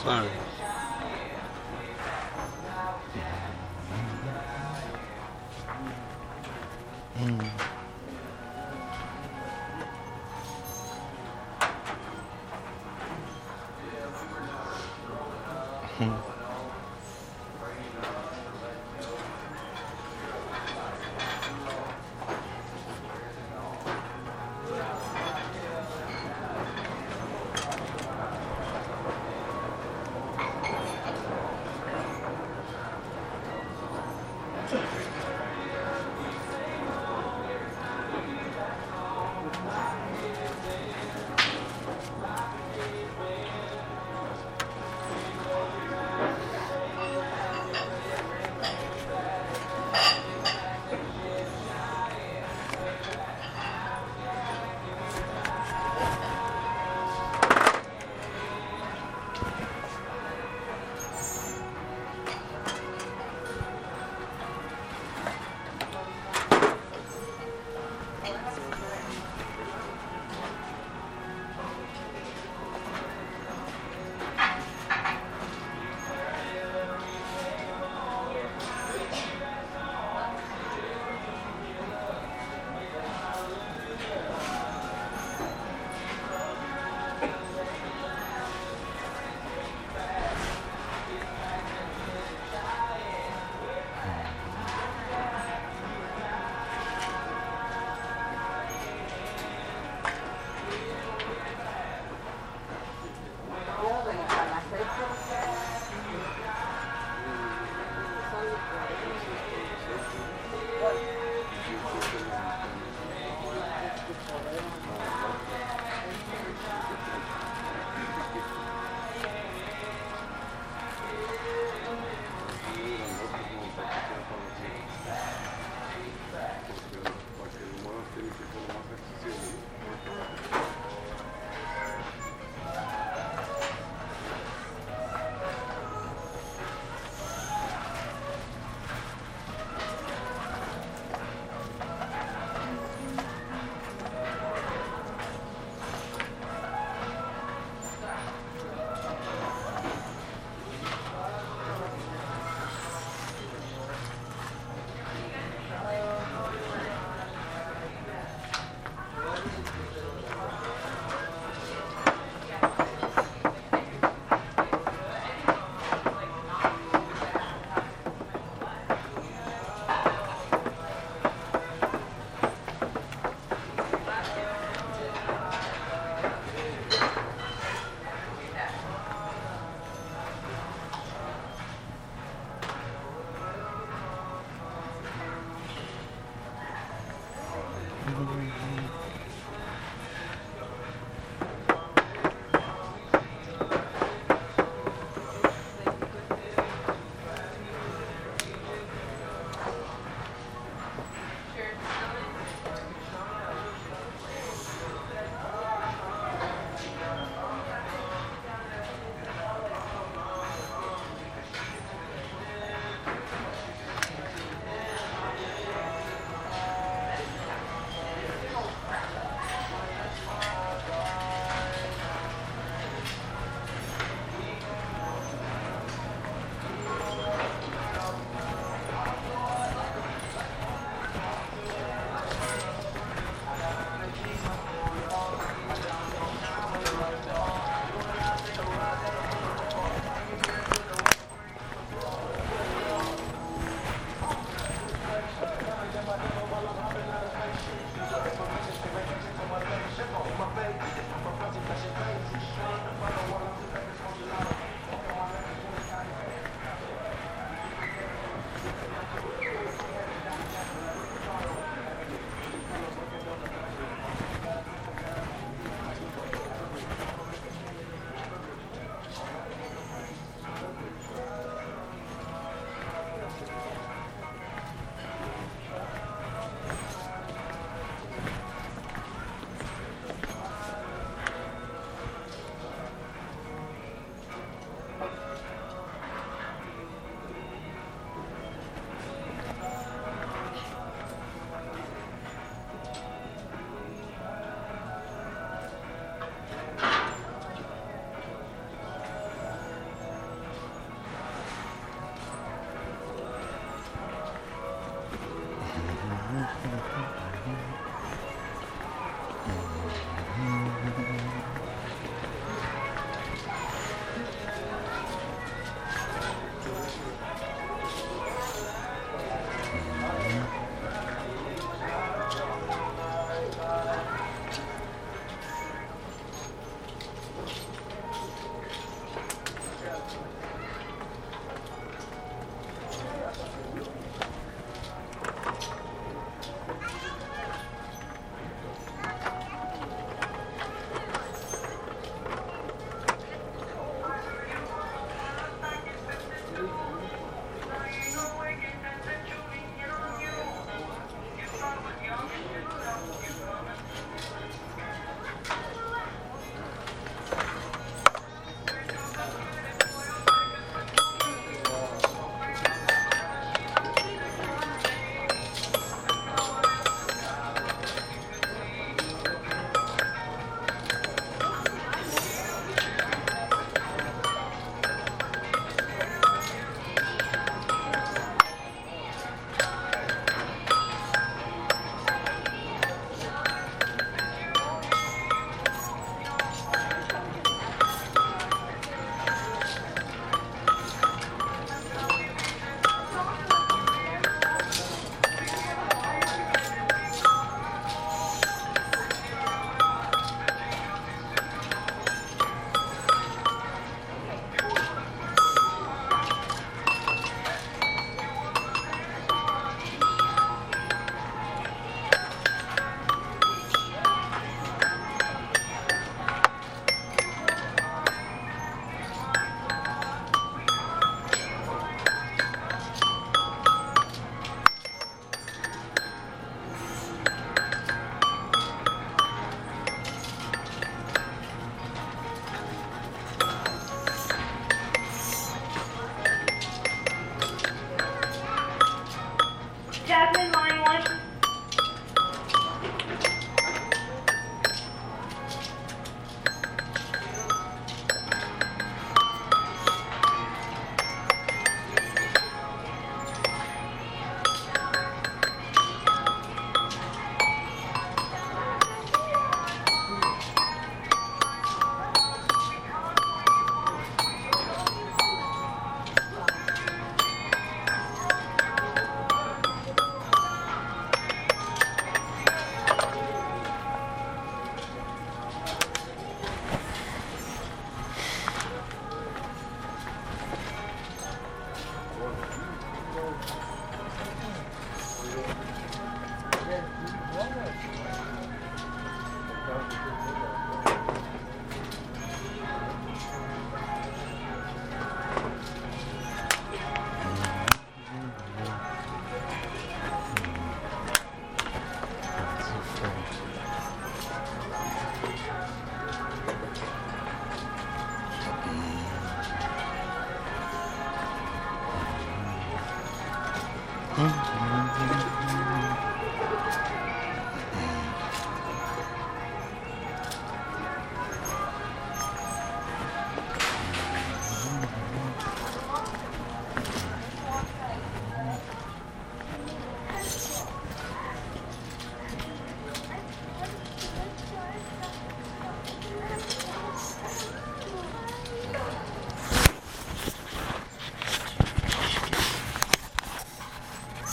Speaker 21: Sorry. Mm.